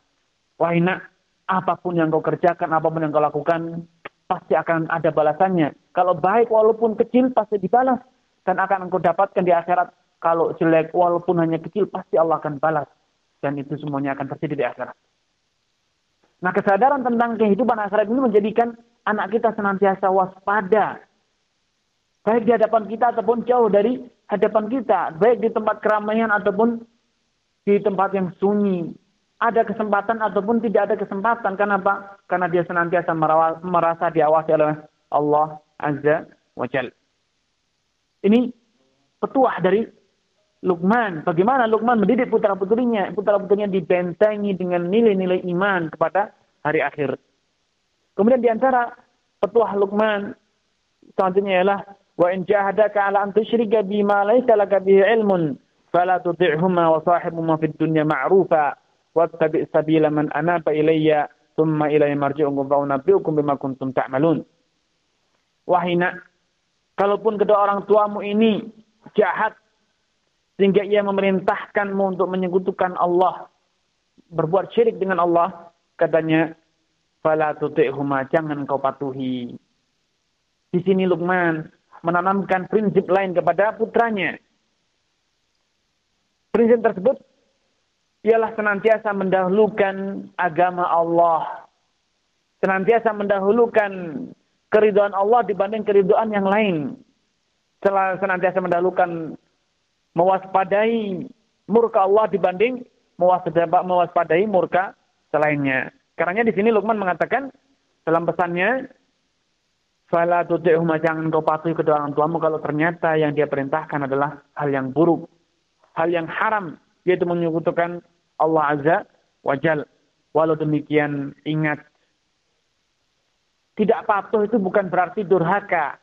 Wahai nak, apa pun yang kau kerjakan, apa pun yang kau lakukan, pasti akan ada balasannya. Kalau baik walaupun kecil, pasti dibalas. Dan akan engkau dapatkan di akhirat. Kalau jelek walaupun hanya kecil, pasti Allah akan balas. Dan itu semuanya akan terjadi di akhirat. Nah kesadaran tentang kehidupan akhirat ini menjadikan anak kita senantiasa waspada. Baik di hadapan kita ataupun jauh dari hadapan kita. Baik di tempat keramaian ataupun di tempat yang sunyi ada kesempatan ataupun tidak ada kesempatan. Kenapa? Karena dia senantiasa merasa diawasi oleh Allah Azza wa Jal. Ini petuah dari Luqman. Bagaimana Luqman mendidik putra-putrinya. Putra-putrinya dibentengi dengan nilai-nilai iman kepada hari akhir. Kemudian di antara petuah Luqman selanjutnya ialah wa in jahadaka ala an tusyrika bima laysa laka bihi ilmun fala tuti'huma wa sahibhuma fid dunya ma'rufa wattabi' sabila man anaba ilayya thumma ilayya marji'ukum fa unabbi'ukum bima kuntum ta'malun. Wahai nak, kalaupun kedua orang tuamu ini jahat sehingga ia memerintahkanmu untuk menyekutukan Allah, berbuat syirik dengan Allah, katanya fala tuti'huma jangan kau patuhi. Di sini Luqman menanamkan prinsip lain kepada putranya. Prinsip tersebut ialah senantiasa mendahulukan agama Allah. Senantiasa mendahulukan keriduan Allah dibanding keriduan yang lain. Senantiasa mendahulukan mewaspadai murka Allah dibanding mewaspadai murka selainnya. Karena di sini Luqman mengatakan dalam pesannya, Fala tuti'huma jangan kau patuhi kedua orang tuamu kalau ternyata yang dia perintahkan adalah hal yang buruk. Hal yang haram. Yaitu menyekutukan Allah Azza wa Jal. Walau demikian ingat. Tidak patuh itu bukan berarti durhaka.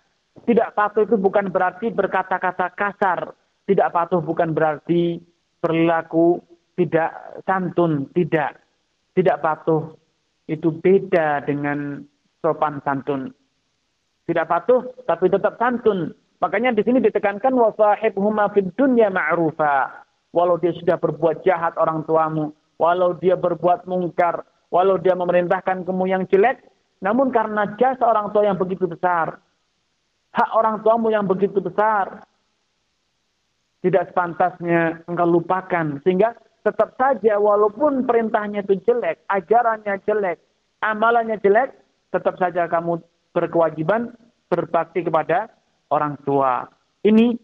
Tidak patuh itu bukan berarti berkata-kata kasar. Tidak patuh bukan berarti perilaku tidak santun. Tidak. Tidak patuh itu beda dengan sopan santun. Tidak patuh tapi tetap santun. Makanya di sini ditekankan wasahibhuma fid dunya ma'rufa walau dia sudah berbuat jahat orang tuamu, walau dia berbuat mungkar, walau dia memerintahkan kamu yang jelek, namun karena jasa orang tua yang begitu besar, hak orang tuamu yang begitu besar, tidak sepantasnya engkau lupakan. Sehingga tetap saja walaupun perintahnya itu jelek, ajarannya jelek, amalannya jelek, tetap saja kamu berkewajiban berbakti kepada orang tua. Ini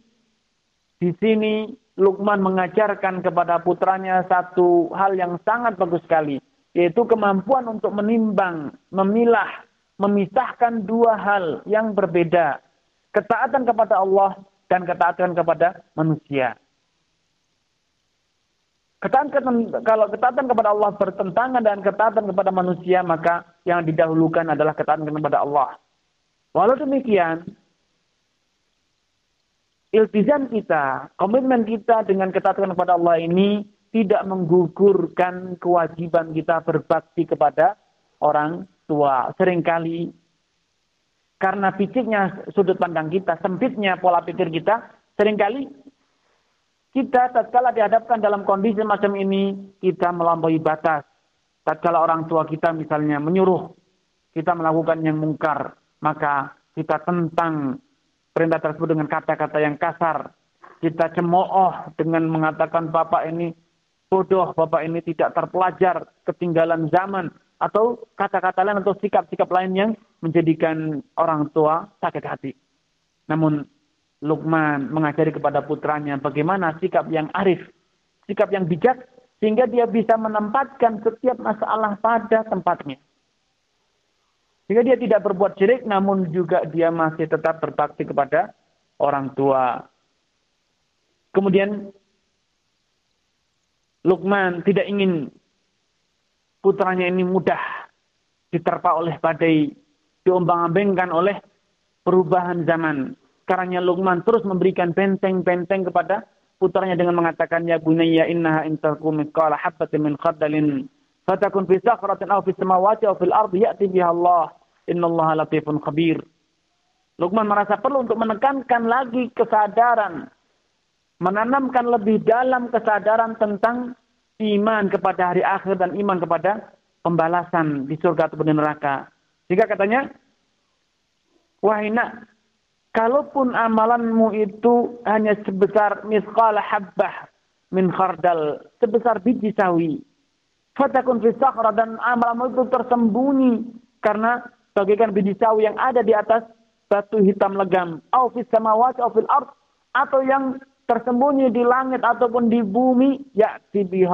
di sini Lukman mengajarkan kepada putranya satu hal yang sangat bagus sekali. Yaitu kemampuan untuk menimbang, memilah, memisahkan dua hal yang berbeda. Ketaatan kepada Allah dan ketaatan kepada manusia. Ketaatan, kalau ketaatan kepada Allah bertentangan dan ketaatan kepada manusia, maka yang didahulukan adalah ketaatan kepada Allah. Walau demikian, iltizam kita, komitmen kita dengan ketaatan kepada Allah ini tidak menggugurkan kewajiban kita berbakti kepada orang tua. Seringkali karena piciknya sudut pandang kita, sempitnya pola pikir kita, sering kali kita tatkala dihadapkan dalam kondisi macam ini, kita melampaui batas. Tatkala orang tua kita misalnya menyuruh kita melakukan yang mungkar, maka kita tentang perintah tersebut dengan kata-kata yang kasar. Kita cemooh dengan mengatakan bapak ini bodoh, bapak ini tidak terpelajar, ketinggalan zaman. Atau kata-kata lain atau sikap-sikap lain yang menjadikan orang tua sakit hati. Namun Luqman mengajari kepada putranya bagaimana sikap yang arif, sikap yang bijak, sehingga dia bisa menempatkan setiap masalah pada tempatnya. Sehingga dia tidak berbuat syirik, namun juga dia masih tetap berbakti kepada orang tua. Kemudian Luqman tidak ingin putranya ini mudah diterpa oleh badai, diombang-ambingkan oleh perubahan zaman. Karena Luqman terus memberikan benteng-benteng kepada putranya dengan mengatakan ya bunayya innaha in takum mithqala habatin min khardalin fatakun fi sakhratin aw fi samawati aw fil ardi ya'ti biha Allah innallaha latifun khabir. Luqman merasa perlu untuk menekankan lagi kesadaran menanamkan lebih dalam kesadaran tentang iman kepada hari akhir dan iman kepada pembalasan di surga atau di neraka. Jika katanya, wahai nak, Kalaupun amalanmu itu hanya sebesar misqal habbah min khardal, sebesar biji sawi. Fatakun fi dan amalanmu itu tersembunyi karena bagaikan biji sawi yang ada di atas batu hitam legam. Au fis samawati au fil ard atau yang tersembunyi di langit ataupun di bumi, ya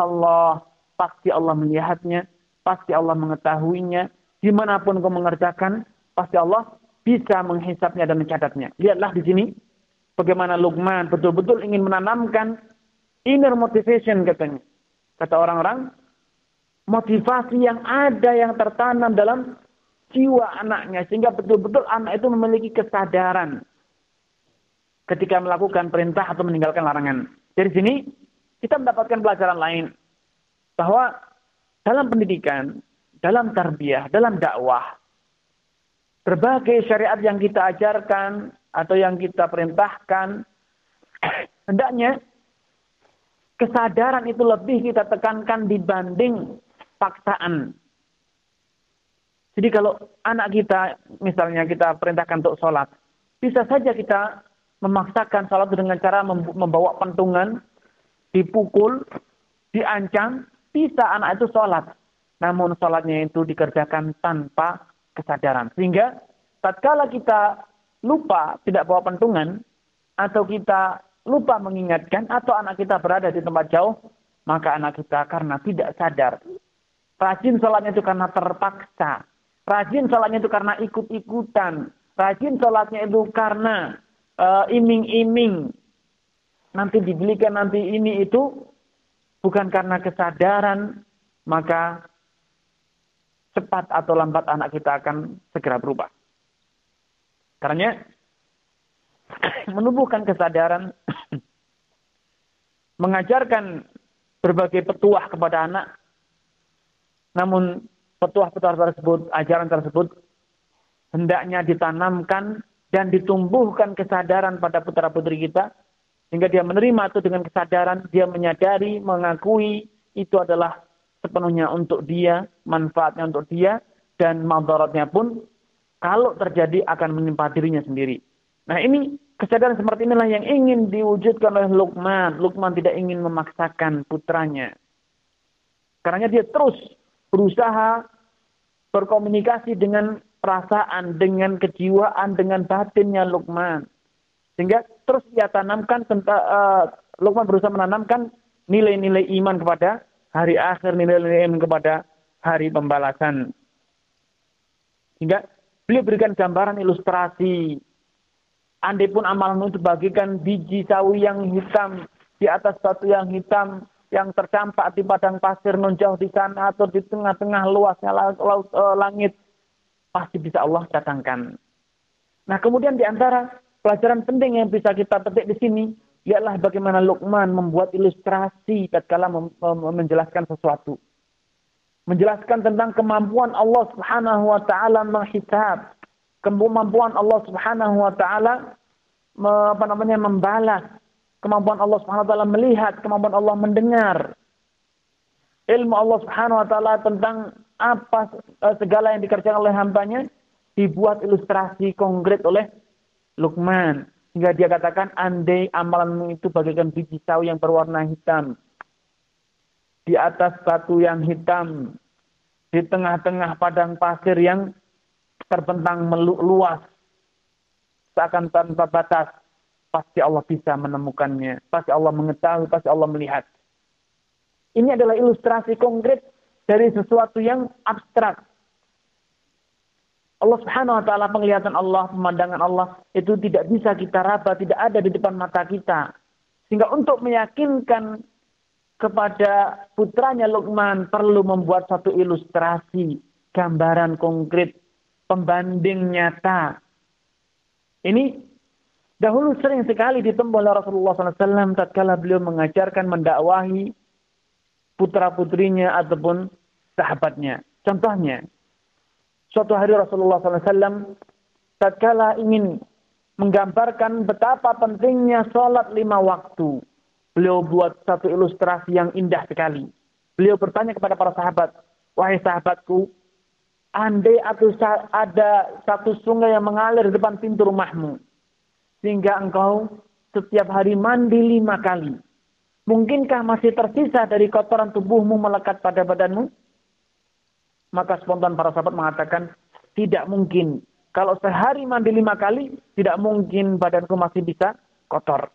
Allah. Pasti Allah melihatnya, pasti Allah mengetahuinya. Di mana pun kau mengerjakan, pasti Allah bisa menghisapnya dan mencatatnya. Lihatlah di sini bagaimana Luqman betul-betul ingin menanamkan inner motivation katanya. Kata orang-orang, motivasi yang ada yang tertanam dalam jiwa anaknya sehingga betul-betul anak itu memiliki kesadaran ketika melakukan perintah atau meninggalkan larangan. Dari sini kita mendapatkan pelajaran lain bahwa dalam pendidikan, dalam tarbiyah, dalam dakwah berbagai syariat yang kita ajarkan atau yang kita perintahkan, *clears throat* hendaknya kesadaran itu lebih kita tekankan dibanding paksaan. Jadi kalau anak kita, misalnya kita perintahkan untuk sholat, bisa saja kita memaksakan sholat dengan cara membawa pentungan, dipukul, diancam, bisa anak itu sholat. Namun sholatnya itu dikerjakan tanpa kesadaran. Sehingga tatkala kita lupa tidak bawa pentungan atau kita lupa mengingatkan atau anak kita berada di tempat jauh, maka anak kita karena tidak sadar. Rajin sholatnya itu karena terpaksa. Rajin sholatnya itu karena ikut-ikutan. Rajin sholatnya itu karena uh, iming-iming. Nanti dibelikan nanti ini itu. Bukan karena kesadaran. Maka cepat atau lambat anak kita akan segera berubah. Karena menumbuhkan kesadaran, *coughs* mengajarkan berbagai petuah kepada anak, namun petuah-petuah tersebut, ajaran tersebut, hendaknya ditanamkan dan ditumbuhkan kesadaran pada putra-putri kita, sehingga dia menerima itu dengan kesadaran, dia menyadari, mengakui itu adalah sepenuhnya untuk dia, manfaatnya untuk dia, dan madaratnya pun kalau terjadi akan menimpa dirinya sendiri. Nah ini kesadaran seperti inilah yang ingin diwujudkan oleh Luqman. Luqman tidak ingin memaksakan putranya. Karena dia terus berusaha berkomunikasi dengan perasaan, dengan kejiwaan, dengan batinnya Luqman. Sehingga terus dia tanamkan, uh, Luqman berusaha menanamkan nilai-nilai iman kepada hari akhir, nilai-nilai iman kepada hari pembalasan. Sehingga beliau berikan gambaran ilustrasi. Andai pun amalan itu bagikan biji sawi yang hitam di atas batu yang hitam yang tercampak di padang pasir non jauh di sana atau di tengah-tengah luasnya laut, laut uh, langit pasti bisa Allah catangkan. Nah, kemudian di antara pelajaran penting yang bisa kita petik di sini ialah bagaimana Luqman membuat ilustrasi tatkala menjelaskan sesuatu. menjelaskan tentang kemampuan Allah Subhanahu wa taala menghisab, kemampuan Allah Subhanahu wa taala apa namanya membalas, kemampuan Allah Subhanahu wa taala melihat, kemampuan Allah mendengar. Ilmu Allah Subhanahu wa taala tentang apa eh, segala yang dikerjakan oleh hambanya dibuat ilustrasi konkret oleh Luqman. Hingga dia katakan, andai amalanmu itu bagaikan biji sawi yang berwarna hitam. Di atas batu yang hitam. Di tengah-tengah padang pasir yang terbentang luas. Seakan tanpa batas. Pasti Allah bisa menemukannya. Pasti Allah mengetahui, pasti Allah melihat. Ini adalah ilustrasi konkret dari sesuatu yang abstrak Allah Subhanahu wa taala penglihatan Allah, pemandangan Allah itu tidak bisa kita raba, tidak ada di depan mata kita. Sehingga untuk meyakinkan kepada putranya Luqman perlu membuat satu ilustrasi, gambaran konkret, pembanding nyata. Ini dahulu sering sekali ditempuh oleh Rasulullah SAW tatkala beliau mengajarkan, mendakwahi putra-putrinya ataupun sahabatnya. Contohnya, Suatu hari Rasulullah SAW tatkala ingin menggambarkan betapa pentingnya sholat lima waktu. Beliau buat satu ilustrasi yang indah sekali. Beliau bertanya kepada para sahabat, Wahai sahabatku, andai atau ada satu sungai yang mengalir di depan pintu rumahmu. Sehingga engkau setiap hari mandi lima kali. Mungkinkah masih tersisa dari kotoran tubuhmu melekat pada badanmu? Maka spontan para sahabat mengatakan, tidak mungkin. Kalau sehari mandi lima kali, tidak mungkin badanku masih bisa kotor.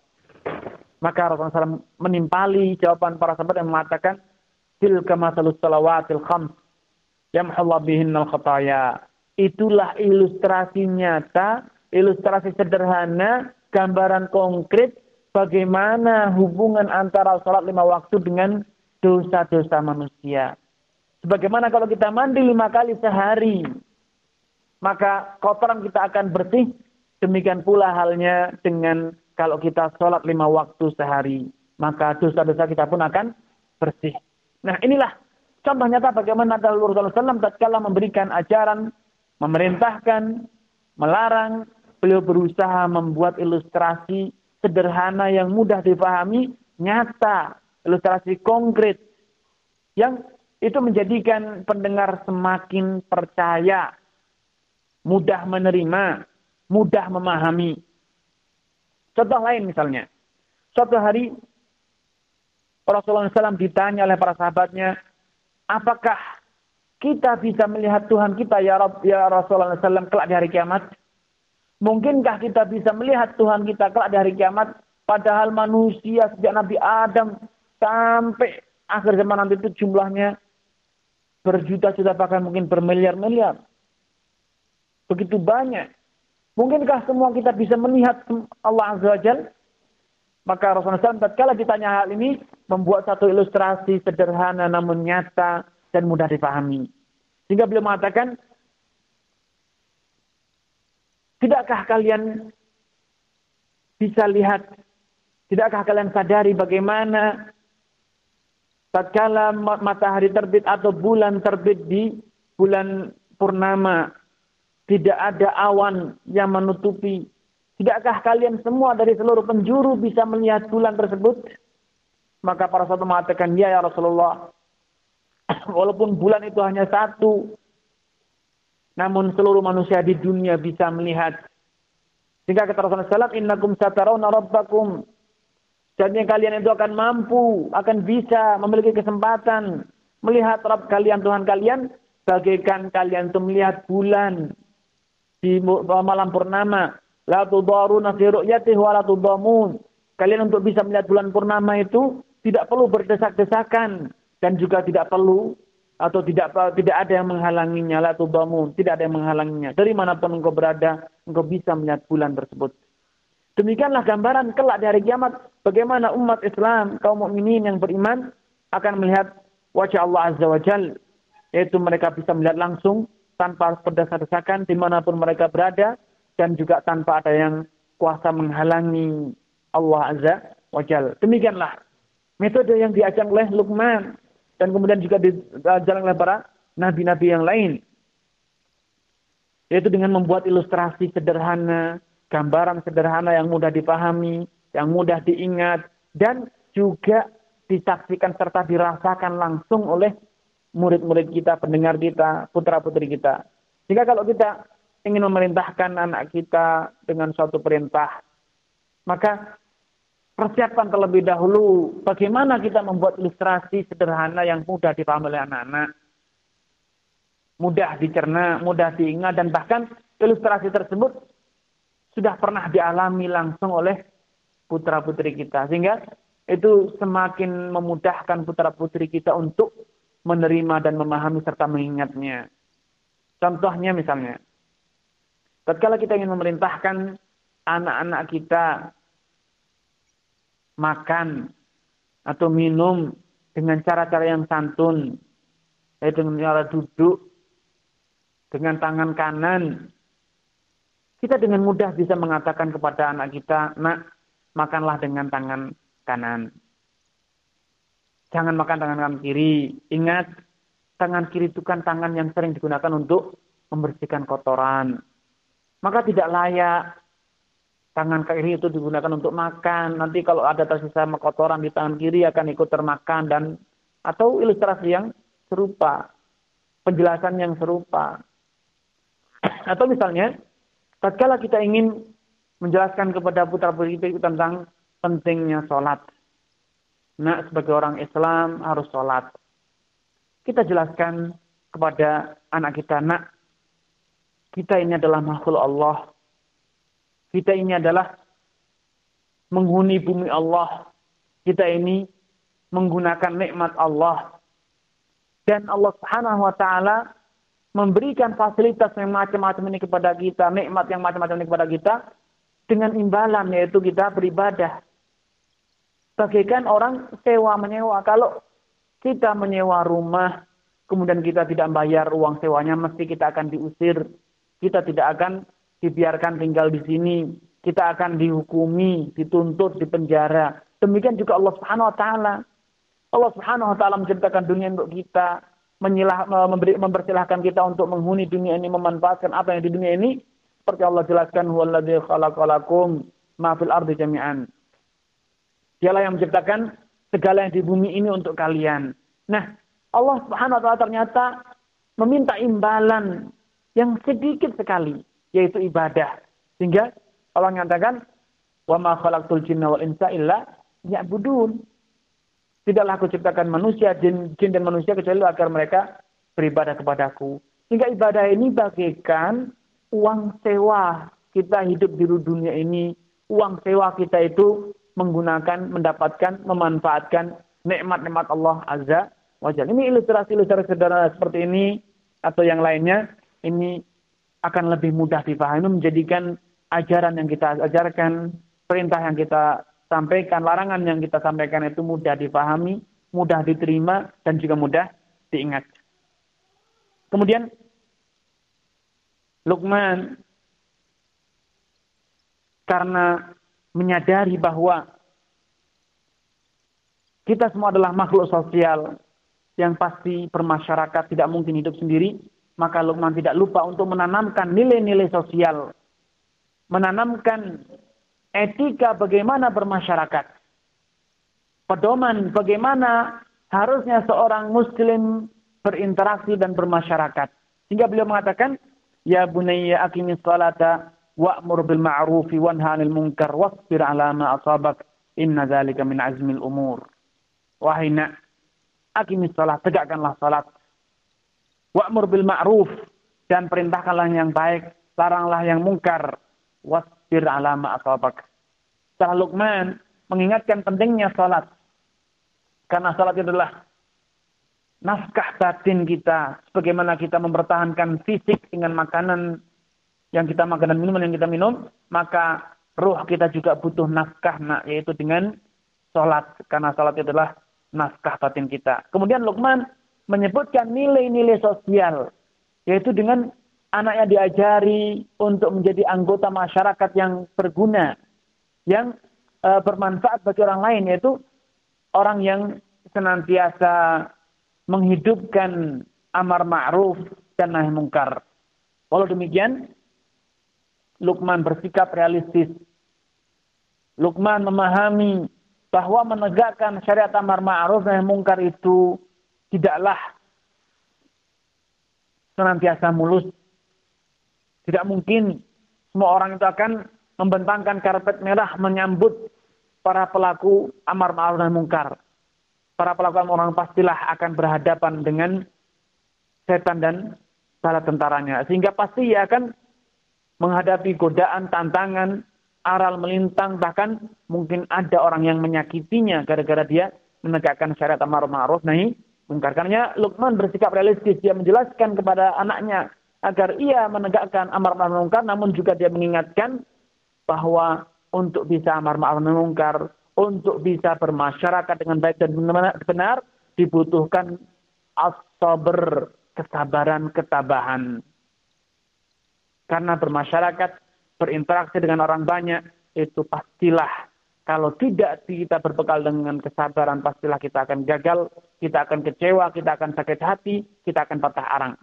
Maka Rasulullah SAW menimpali jawaban para sahabat yang mengatakan, Tilka masalus salawatil khams, yamhallah bihinnal khataya. Itulah ilustrasi nyata, ilustrasi sederhana, gambaran konkret, bagaimana hubungan antara sholat lima waktu dengan dosa-dosa manusia. Sebagaimana kalau kita mandi lima kali sehari, maka kotoran kita akan bersih. Demikian pula halnya dengan kalau kita sholat lima waktu sehari, maka dosa-dosa kita pun akan bersih. Nah inilah contoh nyata bagaimana Rasulullah SAW tatkala memberikan ajaran, memerintahkan, melarang, beliau berusaha membuat ilustrasi sederhana yang mudah dipahami, nyata, ilustrasi konkret, yang itu menjadikan pendengar semakin percaya, mudah menerima, mudah memahami. Contoh lain misalnya, suatu hari Rasulullah SAW ditanya oleh para sahabatnya, apakah kita bisa melihat Tuhan kita ya, ya Rasulullah SAW kelak di hari kiamat? Mungkinkah kita bisa melihat Tuhan kita kelak di hari kiamat? Padahal manusia sejak Nabi Adam sampai akhir zaman nanti itu jumlahnya berjuta-juta bahkan mungkin bermiliar-miliar. Begitu banyak. Mungkinkah semua kita bisa melihat Allah Azza wa Jal? Maka Rasulullah SAW tatkala ditanya hal ini membuat satu ilustrasi sederhana namun nyata dan mudah dipahami. Sehingga beliau mengatakan, Tidakkah kalian bisa lihat, tidakkah kalian sadari bagaimana tatkala matahari terbit atau bulan terbit di bulan purnama? Tidak ada awan yang menutupi. Tidakkah kalian semua dari seluruh penjuru bisa melihat bulan tersebut? Maka para sahabat mengatakan ya ya Rasulullah *clears throat* walaupun bulan itu hanya satu namun seluruh manusia di dunia bisa melihat sehingga kata Rasulullah SAW innakum satarawna rabbakum Jadinya kalian itu akan mampu, akan bisa memiliki kesempatan melihat Rabb kalian, Tuhan kalian, bagaikan kalian itu melihat bulan di malam purnama. La tudaruna fi ru'yatihi wa la tudamun. Kalian untuk bisa melihat bulan purnama itu tidak perlu berdesak-desakan dan juga tidak perlu atau tidak tidak ada yang menghalanginya la tudamun, tidak ada yang menghalanginya. Dari mana pun engkau berada, engkau bisa melihat bulan tersebut. Demikianlah gambaran kelak dari kiamat bagaimana umat Islam kaum mukminin yang beriman akan melihat wajah Allah Azza wa Jal yaitu mereka bisa melihat langsung tanpa berdasar-desakan di mana pun mereka berada dan juga tanpa ada yang kuasa menghalangi Allah Azza wa Jal. Demikianlah metode yang diajak oleh Luqman dan kemudian juga dijalankan oleh para nabi-nabi yang lain. Yaitu dengan membuat ilustrasi sederhana, gambaran sederhana yang mudah dipahami, yang mudah diingat, dan juga disaksikan serta dirasakan langsung oleh murid-murid kita, pendengar kita, putra-putri kita. Jika kalau kita ingin memerintahkan anak kita dengan suatu perintah, maka persiapkan terlebih dahulu bagaimana kita membuat ilustrasi sederhana yang mudah dipahami oleh anak-anak. Mudah dicerna, mudah diingat, dan bahkan ilustrasi tersebut sudah pernah dialami langsung oleh putra-putri kita. Sehingga itu semakin memudahkan putra-putri kita untuk menerima dan memahami serta mengingatnya. Contohnya misalnya, ketika kita ingin memerintahkan anak-anak kita makan atau minum dengan cara-cara yang santun, yaitu dengan cara duduk, dengan tangan kanan, kita dengan mudah bisa mengatakan kepada anak kita, nak, makanlah dengan tangan kanan. Jangan makan tangan kanan kiri. Ingat, tangan kiri itu kan tangan yang sering digunakan untuk membersihkan kotoran. Maka tidak layak tangan kiri itu digunakan untuk makan. Nanti kalau ada tersisa kotoran di tangan kiri akan ikut termakan dan atau ilustrasi yang serupa, penjelasan yang serupa. *clears throat* Atau misalnya, tatkala kita ingin menjelaskan kepada putra-putri kita tentang pentingnya sholat. Nah, sebagai orang Islam harus sholat. Kita jelaskan kepada anak kita, nak, kita ini adalah makhluk Allah kita ini adalah menghuni bumi Allah. Kita ini menggunakan nikmat Allah. Dan Allah Subhanahu wa taala memberikan fasilitas yang macam-macam ini kepada kita, nikmat yang macam-macam ini kepada kita dengan imbalan yaitu kita beribadah. Bagaikan orang sewa menyewa. Kalau kita menyewa rumah, kemudian kita tidak bayar uang sewanya, mesti kita akan diusir. Kita tidak akan dibiarkan tinggal di sini, kita akan dihukumi, dituntut, dipenjara. Demikian juga Allah Subhanahu wa taala. Allah Subhanahu wa taala menciptakan dunia untuk kita, menyilah, memberi, mempersilahkan kita untuk menghuni dunia ini, memanfaatkan apa yang di dunia ini. Seperti Allah jelaskan, huwallazi khalaqalakum ma fil ardi jami'an. Dialah yang menciptakan segala yang di bumi ini untuk kalian. Nah, Allah Subhanahu wa taala ternyata meminta imbalan yang sedikit sekali yaitu ibadah. Sehingga Allah mengatakan, "Wa ma khalaqtul jinna wal insa illa ya'budun." Tidaklah aku ciptakan manusia, jin, jin dan manusia kecuali agar mereka beribadah kepadaku. Sehingga ibadah ini bagaikan uang sewa kita hidup di dunia ini. Uang sewa kita itu menggunakan, mendapatkan, memanfaatkan nikmat-nikmat Allah Azza wa Ini ilustrasi-ilustrasi sederhana seperti ini atau yang lainnya ini akan lebih mudah dipahami menjadikan ajaran yang kita ajarkan, perintah yang kita sampaikan, larangan yang kita sampaikan itu mudah dipahami, mudah diterima, dan juga mudah diingat. Kemudian Luqman karena menyadari bahwa kita semua adalah makhluk sosial yang pasti bermasyarakat tidak mungkin hidup sendiri, maka Luqman tidak lupa untuk menanamkan nilai-nilai sosial. Menanamkan etika bagaimana bermasyarakat. Pedoman bagaimana harusnya seorang muslim berinteraksi dan bermasyarakat. Sehingga beliau mengatakan, Ya bunayya akimis salata wa'mur bil ma'rufi wanha 'anil munkar wasbir 'ala ma asabak inna dzalika min azmil umur. Wahai nak, akimis salat, tegakkanlah salat Wa'mur bil ma'ruf dan perintahkanlah yang baik, laranglah yang mungkar. Wasbir ala ma'asabak. Setelah Luqman mengingatkan pentingnya salat. Karena salat itu adalah nafkah batin kita. Sebagaimana kita mempertahankan fisik dengan makanan yang kita makan dan minuman yang kita minum, maka ruh kita juga butuh nafkah, nak, yaitu dengan salat. Karena salat itu adalah nafkah batin kita. Kemudian Luqman menyebutkan nilai-nilai sosial, yaitu dengan anaknya diajari untuk menjadi anggota masyarakat yang berguna, yang e, bermanfaat bagi orang lain, yaitu orang yang senantiasa menghidupkan amar ma'ruf dan nahi mungkar. Walau demikian, Lukman bersikap realistis. Lukman memahami bahwa menegakkan syariat amar ma'ruf nahi mungkar itu tidaklah senantiasa mulus. Tidak mungkin semua orang itu akan membentangkan karpet merah menyambut para pelaku amar ma'ruf nahi mungkar. Para pelaku orang pastilah akan berhadapan dengan setan dan bala tentaranya. Sehingga pasti ia akan menghadapi godaan, tantangan, aral melintang, bahkan mungkin ada orang yang menyakitinya gara-gara dia menegakkan syariat amar ma'ruf nahi mungkar. Karena bersikap realistis, dia menjelaskan kepada anaknya agar ia menegakkan amar ma'ruf mungkar, namun juga dia mengingatkan bahwa untuk bisa amar ma'ruf mungkar, untuk bisa bermasyarakat dengan baik dan benar, dibutuhkan as-sabr, kesabaran, ketabahan. Karena bermasyarakat, berinteraksi dengan orang banyak, itu pastilah kalau tidak kita berbekal dengan kesabaran, pastilah kita akan gagal, kita akan kecewa, kita akan sakit hati, kita akan patah arang.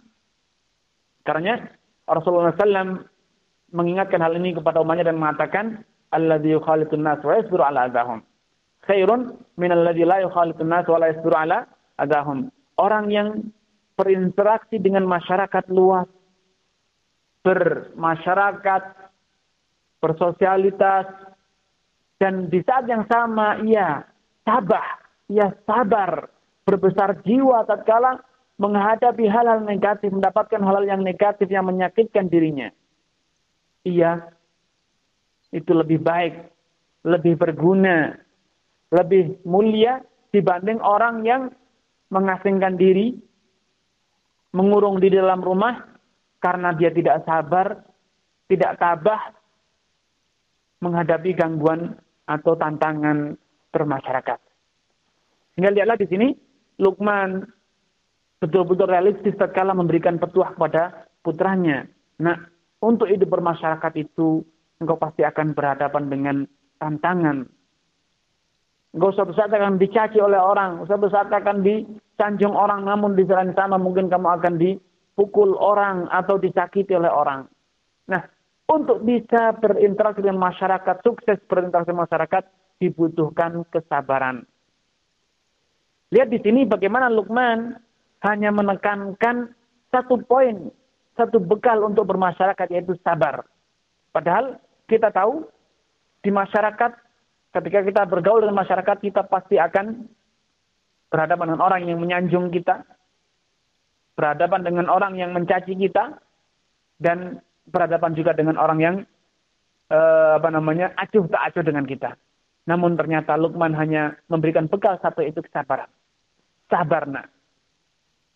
Karena Rasulullah SAW mengingatkan hal ini kepada umatnya dan mengatakan, Alladhi yukhalitun nas wa yasbiru ala adahum. Khairun min alladhi la yukhalitun nas wa la yasbiru ala adahum. Orang yang berinteraksi dengan masyarakat luas, bermasyarakat, bersosialitas, dan di saat yang sama ia tabah, ia sabar, berbesar jiwa tatkala menghadapi hal-hal negatif, mendapatkan hal-hal yang negatif yang menyakitkan dirinya. Ia itu lebih baik, lebih berguna, lebih mulia dibanding orang yang mengasingkan diri, mengurung di dalam rumah, karena dia tidak sabar, tidak tabah menghadapi gangguan atau tantangan bermasyarakat. Sehingga lihatlah di sini, Lukman betul-betul realistis tatkala memberikan petuah kepada putranya. Nah, untuk hidup bermasyarakat itu, engkau pasti akan berhadapan dengan tantangan. Engkau suatu saat akan dicaci oleh orang, suatu saat akan disanjung orang, namun di jalan sama mungkin kamu akan di dipukul orang atau disakiti oleh orang. Nah, untuk bisa berinteraksi dengan masyarakat, sukses berinteraksi dengan masyarakat, dibutuhkan kesabaran. Lihat di sini bagaimana Lukman hanya menekankan satu poin, satu bekal untuk bermasyarakat yaitu sabar. Padahal kita tahu di masyarakat ketika kita bergaul dengan masyarakat kita pasti akan berhadapan dengan orang yang menyanjung kita, berhadapan dengan orang yang mencaci kita dan berhadapan juga dengan orang yang eh, apa namanya acuh tak acuh dengan kita. Namun ternyata Lukman hanya memberikan bekal satu itu kesabaran. Sabar nak.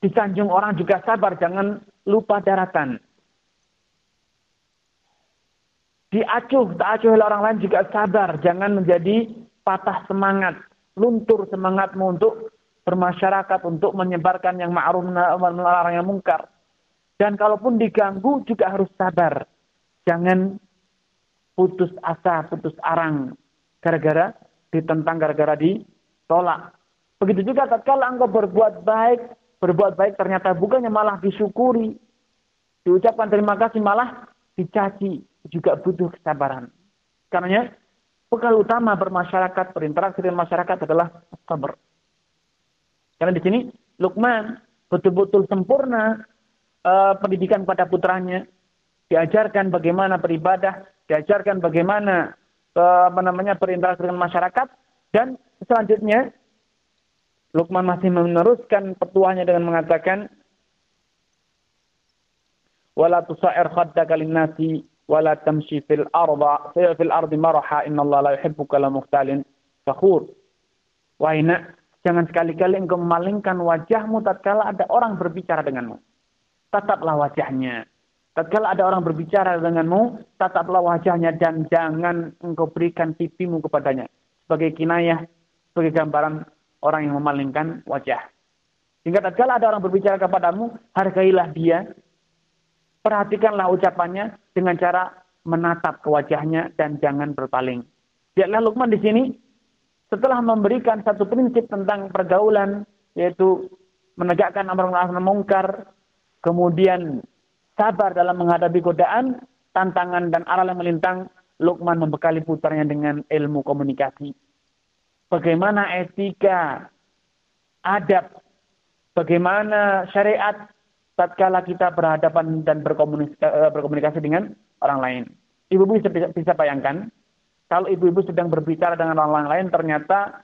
Disanjung orang juga sabar, jangan lupa daratan. Diacuh, tak acuh oleh orang lain juga sabar, jangan menjadi patah semangat, luntur semangatmu untuk bermasyarakat untuk menyebarkan yang ma'ruf melarang yang mungkar. Dan kalaupun diganggu juga harus sabar. Jangan putus asa, putus arang gara-gara ditentang, gara-gara ditolak. Begitu juga tatkala engkau berbuat baik, berbuat baik ternyata bukannya malah disyukuri, diucapkan terima kasih malah dicaci, juga butuh kesabaran. Karena bekal utama bermasyarakat, berinteraksi dengan masyarakat adalah sabar. Karena di sini Lukman betul-betul sempurna pendidikan pada putranya, diajarkan bagaimana beribadah, diajarkan bagaimana uh, apa namanya berinteraksi dengan masyarakat dan selanjutnya Lukman masih meneruskan petuahnya dengan mengatakan wala tusair khaddaka linnasi wala tamshi fil arda fil ardi maraha innallaha la yuhibbu kulla mukhtalin fakhur nak Jangan sekali-kali engkau memalingkan wajahmu tatkala ada orang berbicara denganmu. Tataplah wajahnya. Tatkala ada orang berbicara denganmu, tataplah wajahnya dan jangan engkau berikan pipimu kepadanya. Sebagai kinayah, sebagai gambaran orang yang memalingkan wajah. Sehingga tatkala ada orang berbicara kepadamu, hargailah dia. Perhatikanlah ucapannya dengan cara menatap ke wajahnya dan jangan berpaling. Lihatlah Lukman di sini setelah memberikan satu prinsip tentang pergaulan, yaitu menegakkan amar ma'ruf mungkar, kemudian sabar dalam menghadapi godaan, tantangan dan aral yang melintang, Luqman membekali putranya dengan ilmu komunikasi. Bagaimana etika, adab, bagaimana syariat tatkala kita berhadapan dan eh, berkomunikasi, dengan orang lain. Ibu-ibu bisa, bisa bayangkan, kalau ibu-ibu sedang berbicara dengan orang lain, ternyata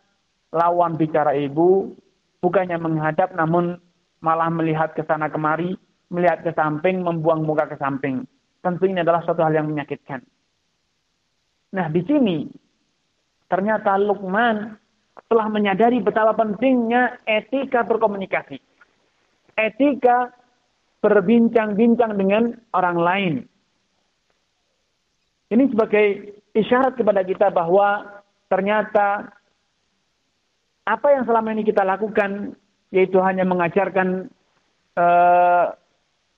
lawan bicara ibu bukannya menghadap namun malah melihat ke sana kemari, melihat ke samping, membuang muka ke samping. Tentu ini adalah suatu hal yang menyakitkan. Nah, di sini ternyata Lukman telah menyadari betapa pentingnya etika berkomunikasi. Etika berbincang-bincang dengan orang lain. Ini sebagai isyarat kepada kita bahwa ternyata apa yang selama ini kita lakukan yaitu hanya mengajarkan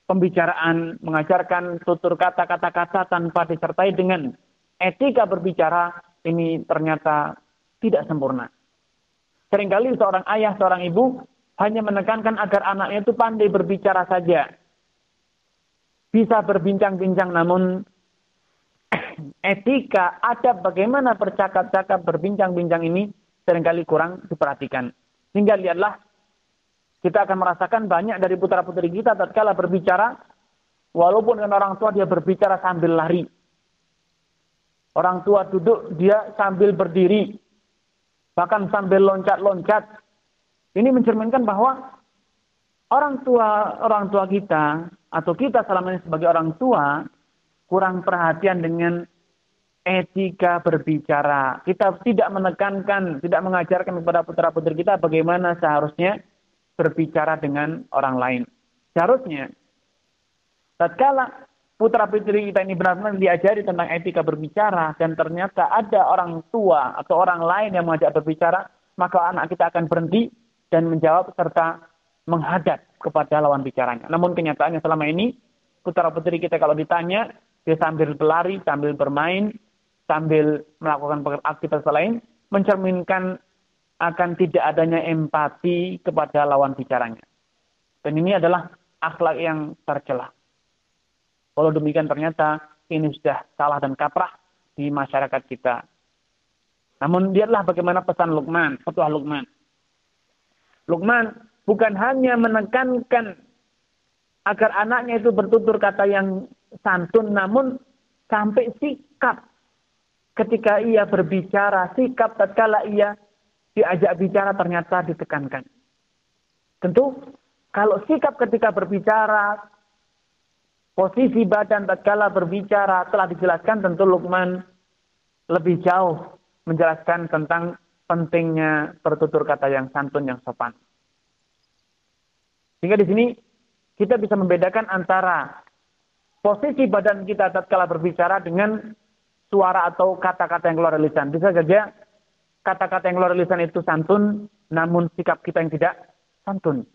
pembicaraan, mengajarkan tutur kata-kata kata tanpa disertai dengan etika berbicara ini ternyata tidak sempurna. Seringkali seorang ayah, seorang ibu hanya menekankan agar anaknya itu pandai berbicara saja. Bisa berbincang-bincang namun *coughs* etika, adab bagaimana bercakap-cakap, berbincang-bincang ini sering kali kurang diperhatikan. Sehingga lihatlah, kita akan merasakan banyak dari putra-putri kita tatkala berbicara, walaupun dengan orang tua dia berbicara sambil lari. Orang tua duduk, dia sambil berdiri. Bahkan sambil loncat-loncat. Ini mencerminkan bahwa orang tua orang tua kita atau kita selama ini sebagai orang tua kurang perhatian dengan etika berbicara. Kita tidak menekankan, tidak mengajarkan kepada putra-putri kita bagaimana seharusnya berbicara dengan orang lain. Seharusnya, tatkala putra-putri kita ini benar-benar diajari tentang etika berbicara dan ternyata ada orang tua atau orang lain yang mengajak berbicara, maka anak kita akan berhenti dan menjawab serta menghadap kepada lawan bicaranya. Namun kenyataannya selama ini putra-putri kita kalau ditanya, dia sambil berlari, sambil bermain, sambil melakukan aktivitas lain mencerminkan akan tidak adanya empati kepada lawan bicaranya. Dan ini adalah akhlak yang tercela. Kalau demikian ternyata ini sudah salah dan kaprah di masyarakat kita. Namun lihatlah bagaimana pesan Luqman, petuah Luqman. Luqman bukan hanya menekankan agar anaknya itu bertutur kata yang santun, namun sampai sikap ketika ia berbicara, sikap tatkala ia diajak bicara ternyata ditekankan. Tentu kalau sikap ketika berbicara, posisi badan tatkala berbicara telah dijelaskan tentu Lukman lebih jauh menjelaskan tentang pentingnya bertutur kata yang santun yang sopan. Sehingga di sini kita bisa membedakan antara posisi badan kita tatkala berbicara dengan suara atau kata-kata yang keluar dari lisan. Bisa saja kata-kata yang dari lisan itu santun, namun sikap kita yang tidak santun.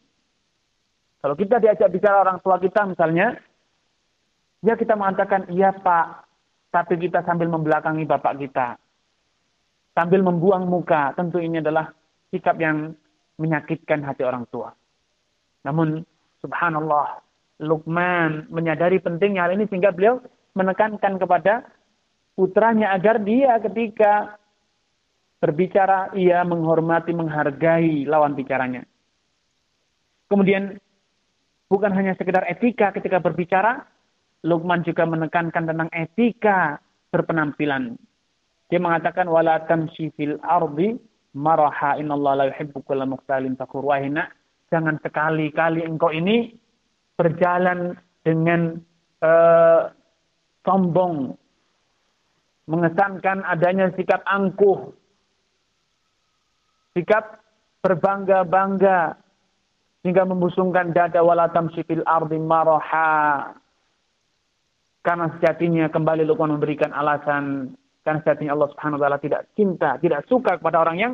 Kalau kita diajak bicara orang tua kita misalnya, ya kita mengatakan, iya pak, tapi kita sambil membelakangi bapak kita. Sambil membuang muka, tentu ini adalah sikap yang menyakitkan hati orang tua. Namun, subhanallah, Luqman menyadari pentingnya hal ini sehingga beliau menekankan kepada putranya agar dia ketika berbicara ia menghormati, menghargai lawan bicaranya. Kemudian bukan hanya sekedar etika ketika berbicara, Luqman juga menekankan tentang etika berpenampilan. Dia mengatakan wala tamshi fil ardi maraha innallaha la yuhibbu kulla mukhtalin fakhur. Jangan sekali-kali engkau ini berjalan dengan uh, sombong, mengesankan adanya sikap angkuh, sikap berbangga-bangga, hingga membusungkan dada walatam sipil ardi maroha. Karena sejatinya kembali Luqman memberikan alasan karena sejatinya Allah Subhanahu wa taala tidak cinta, tidak suka kepada orang yang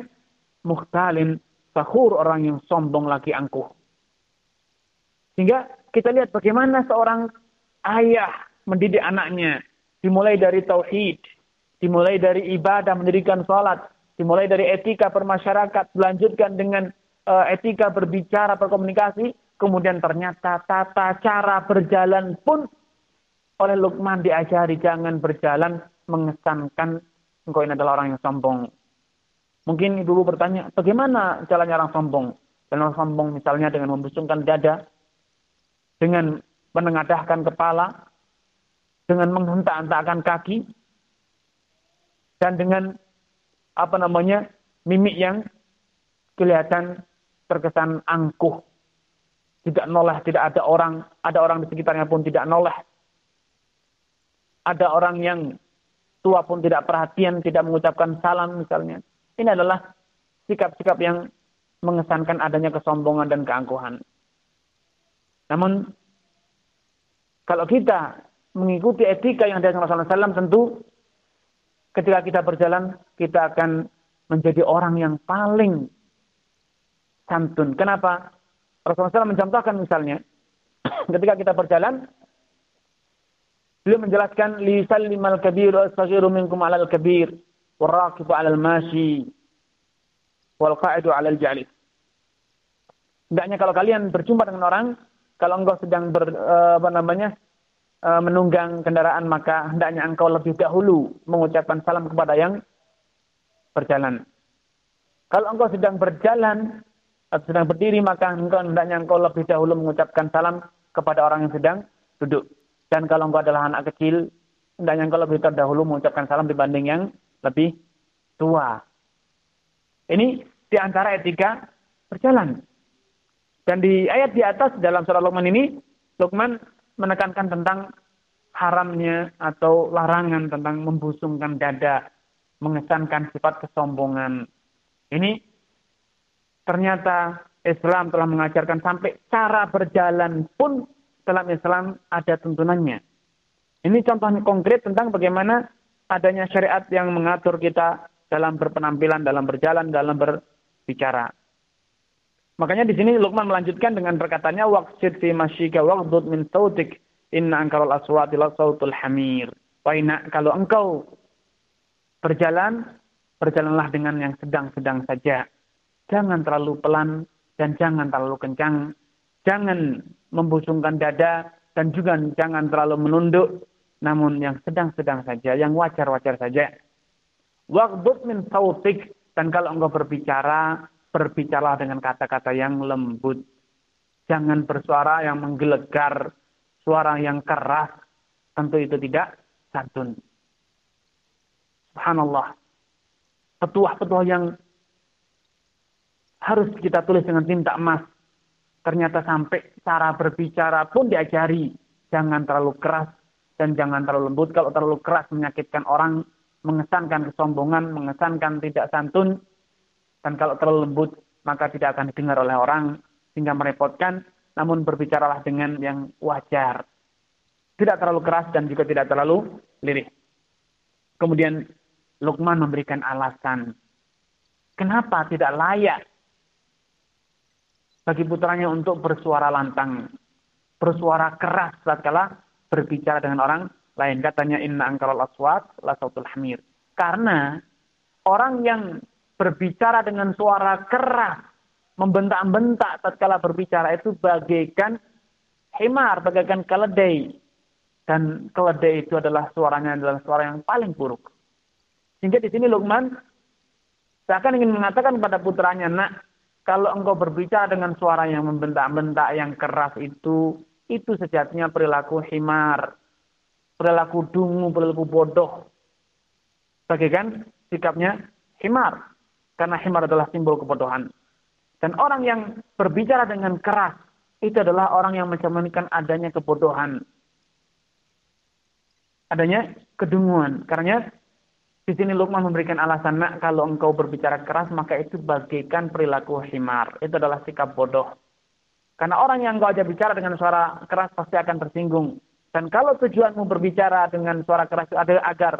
muhtalin, sahur orang yang sombong lagi angkuh. Sehingga kita lihat bagaimana seorang ayah mendidik anaknya dimulai dari tauhid, dimulai dari ibadah, mendirikan sholat, dimulai dari etika bermasyarakat, dilanjutkan dengan uh, etika berbicara, berkomunikasi, kemudian ternyata tata cara berjalan pun oleh Lukman diajari jangan berjalan mengesankan engkau ini adalah orang yang sombong. Mungkin ibu bertanya, bagaimana jalannya orang sombong? Dan orang sombong misalnya dengan membusungkan dada, dengan menengadahkan kepala, dengan menghentak-hentakkan kaki, dan dengan apa namanya mimik yang kelihatan terkesan angkuh, tidak noleh, tidak ada orang, ada orang di sekitarnya pun tidak noleh. Ada orang yang tua pun tidak perhatian, tidak mengucapkan salam misalnya. Ini adalah sikap-sikap yang mengesankan adanya kesombongan dan keangkuhan. Namun, kalau kita mengikuti etika yang ada Rasulullah SAW, tentu ketika kita berjalan, kita akan menjadi orang yang paling santun. Kenapa? Rasulullah SAW mencontohkan misalnya, *clears throat* ketika kita berjalan, beliau menjelaskan, limal kabir wa minkum alal kabir, warakibu alal masyi, wal qa'idu alal jalis. Tidaknya kalau kalian berjumpa dengan orang, kalau engkau sedang ber, eh, apa namanya, menunggang kendaraan, maka hendaknya engkau lebih dahulu mengucapkan salam kepada yang berjalan. Kalau engkau sedang berjalan atau sedang berdiri, maka engkau hendaknya engkau lebih dahulu mengucapkan salam kepada orang yang sedang duduk. Dan kalau engkau adalah anak kecil, hendaknya engkau lebih terdahulu mengucapkan salam dibanding yang lebih tua. Ini di antara etika berjalan. Dan di ayat di atas dalam surah Luqman ini, Luqman menekankan tentang haramnya atau larangan tentang membusungkan dada, mengesankan sifat kesombongan. Ini ternyata Islam telah mengajarkan sampai cara berjalan pun dalam Islam ada tuntunannya. Ini contohnya konkret tentang bagaimana adanya syariat yang mengatur kita dalam berpenampilan, dalam berjalan, dalam berbicara. Makanya di sini Luqman melanjutkan dengan perkataannya waqsid fi masyika waqdud min sautik inna ankaral aswati la sautul hamir. Waina kalau engkau berjalan, berjalanlah dengan yang sedang-sedang saja. Jangan terlalu pelan dan jangan terlalu kencang. Jangan membusungkan dada dan juga jangan terlalu menunduk namun yang sedang-sedang saja, yang wajar-wajar saja. Waqdud min sautik dan kalau engkau berbicara, berbicaralah dengan kata-kata yang lembut. Jangan bersuara yang menggelegar, suara yang keras. Tentu itu tidak santun. Subhanallah. Petuah-petuah yang harus kita tulis dengan tinta emas. Ternyata sampai cara berbicara pun diajari. Jangan terlalu keras, dan jangan terlalu lembut. Kalau terlalu keras menyakitkan orang, mengesankan kesombongan, mengesankan tidak santun. Dan kalau terlalu lembut, maka tidak akan didengar oleh orang sehingga merepotkan. Namun berbicaralah dengan yang wajar. Tidak terlalu keras dan juga tidak terlalu lirih. Kemudian Lukman memberikan alasan. Kenapa tidak layak bagi putranya untuk bersuara lantang, bersuara keras saat kala berbicara dengan orang lain. Katanya inna angkaral aswat la hamir. Karena orang yang berbicara dengan suara keras, membentak-bentak tatkala berbicara itu bagaikan himar, bagaikan keledai. Dan keledai itu adalah suaranya adalah suara yang paling buruk. Sehingga di sini Luqman seakan ingin mengatakan kepada putranya, nak, kalau engkau berbicara dengan suara yang membentak-bentak, yang keras itu, itu sejatinya perilaku himar, perilaku dungu, perilaku bodoh. Bagaikan sikapnya himar. Karena himar adalah simbol kebodohan. Dan orang yang berbicara dengan keras, itu adalah orang yang mencerminkan adanya kebodohan. Adanya kedunguan. Karena di sini Luqman memberikan alasan, nak kalau engkau berbicara keras, maka itu bagaikan perilaku himar. Itu adalah sikap bodoh. Karena orang yang kau ajak bicara dengan suara keras pasti akan tersinggung. Dan kalau tujuanmu berbicara dengan suara keras adalah agar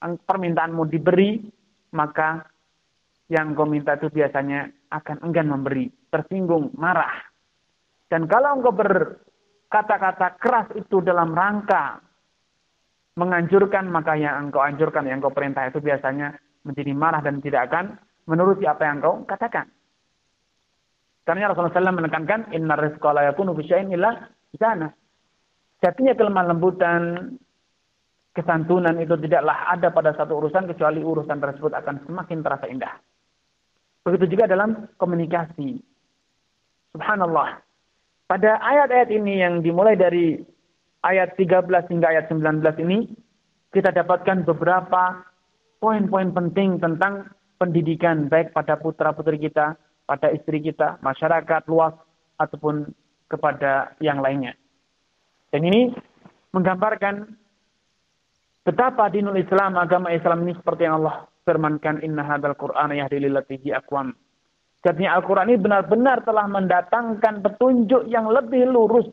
permintaanmu diberi, maka yang kau minta itu biasanya akan enggan memberi, tersinggung, marah. Dan kalau engkau berkata-kata keras itu dalam rangka menganjurkan, maka yang engkau anjurkan, yang engkau perintah itu biasanya menjadi marah dan tidak akan menuruti apa yang engkau katakan. Karena Rasulullah SAW menekankan inna rizqa la yakunu fi syai'in illa sana. Jadinya kelemah lembutan, kesantunan itu tidaklah ada pada satu urusan kecuali urusan tersebut akan semakin terasa indah. Begitu juga dalam komunikasi. Subhanallah. Pada ayat-ayat ini yang dimulai dari ayat 13 hingga ayat 19 ini, kita dapatkan beberapa poin-poin penting tentang pendidikan baik pada putra-putri kita, pada istri kita, masyarakat luas, ataupun kepada yang lainnya. Dan ini menggambarkan betapa dinul Islam, agama Islam ini seperti yang Allah firmankan, Inna hadal Qur'an yahdi lillatihi akwam. Jadi Al-Quran ini benar-benar telah mendatangkan petunjuk yang lebih lurus,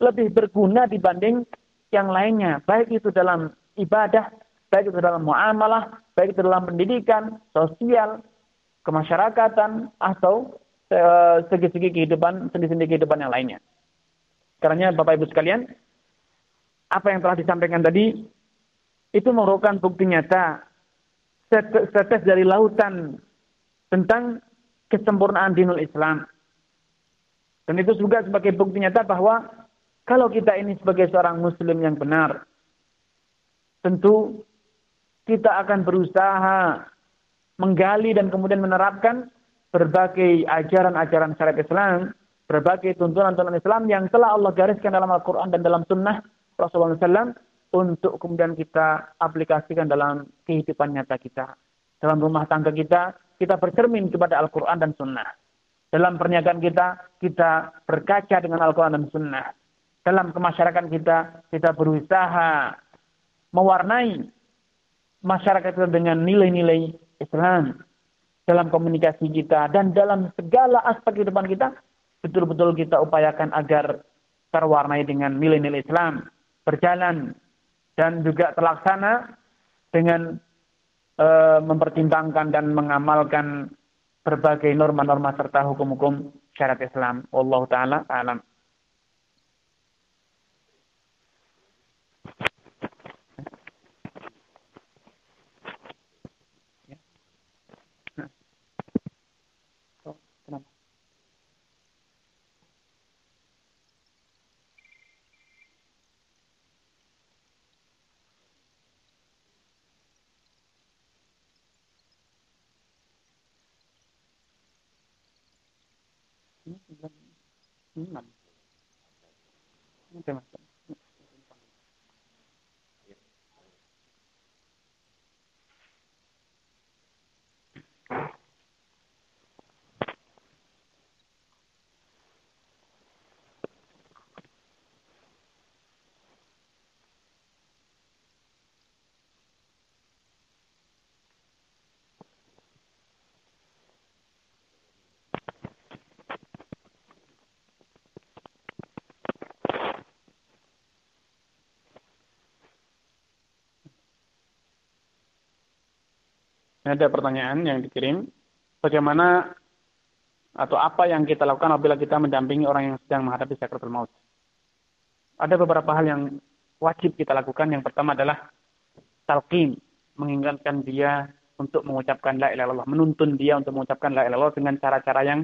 lebih berguna dibanding yang lainnya. Baik itu dalam ibadah, baik itu dalam muamalah, baik itu dalam pendidikan, sosial, kemasyarakatan atau eh, segi-segi kehidupan, sendi-sendi kehidupan yang lainnya. Karena Bapak Ibu sekalian, apa yang telah disampaikan tadi itu merupakan bukti nyata setes dari lautan tentang kesempurnaan dinul Islam. Dan itu juga sebagai bukti nyata bahwa kalau kita ini sebagai seorang muslim yang benar, tentu kita akan berusaha menggali dan kemudian menerapkan berbagai ajaran-ajaran syariat Islam, berbagai tuntunan-tuntunan Islam yang telah Allah gariskan dalam Al-Quran dan dalam sunnah Rasulullah SAW untuk kemudian kita aplikasikan dalam kehidupan nyata kita. Dalam rumah tangga kita, kita bercermin kepada Al-Quran dan sunnah. Dalam pernyataan kita, kita berkaca dengan Al-Quran dan sunnah. Dalam kemasyarakatan kita, kita berusaha mewarnai masyarakat kita dengan nilai-nilai Islam dalam komunikasi kita dan dalam segala aspek kehidupan kita betul-betul kita upayakan agar terwarnai dengan nilai-nilai Islam berjalan dan juga terlaksana dengan e, mempertimbangkan dan mengamalkan berbagai norma-norma serta hukum-hukum syariat Islam. Allah taala alam. うん、出ました。Ada pertanyaan yang dikirim. Bagaimana atau apa yang kita lakukan apabila kita mendampingi orang yang sedang menghadapi sakratul maut? Ada beberapa hal yang wajib kita lakukan. Yang pertama adalah talqin, mengingatkan dia untuk mengucapkan la ilaha illallah, menuntun dia untuk mengucapkan la ilaha illallah dengan cara-cara yang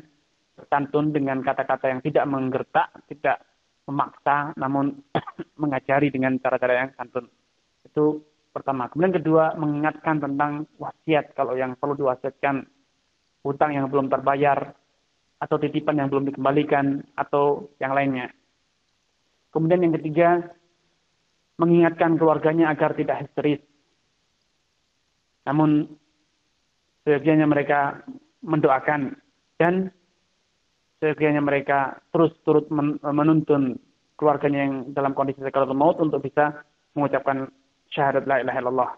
santun dengan kata-kata yang tidak menggertak, tidak memaksa, namun *coughs* mengajari dengan cara-cara yang santun. Itu pertama. Kemudian kedua, mengingatkan tentang wasiat kalau yang perlu diwasiatkan hutang yang belum terbayar atau titipan yang belum dikembalikan atau yang lainnya. Kemudian yang ketiga, mengingatkan keluarganya agar tidak histeris. Namun sebagiannya mereka mendoakan dan sebagiannya mereka terus turut menuntun keluarganya yang dalam kondisi sakaratul maut untuk bisa mengucapkan syahadat la ilaha illallah.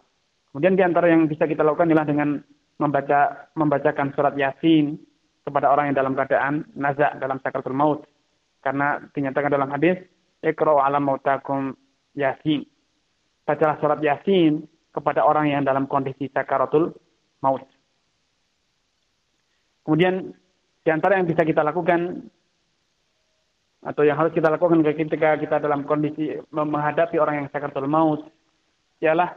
Kemudian di antara yang bisa kita lakukan adalah dengan membaca membacakan surat Yasin kepada orang yang dalam keadaan nazak dalam sakaratul maut. Karena dinyatakan dalam hadis, "Iqra'u 'ala mautakum Yasin." Bacalah surat Yasin kepada orang yang dalam kondisi sakaratul maut. Kemudian di antara yang bisa kita lakukan atau yang harus kita lakukan ketika kita dalam kondisi menghadapi orang yang sakaratul maut ialah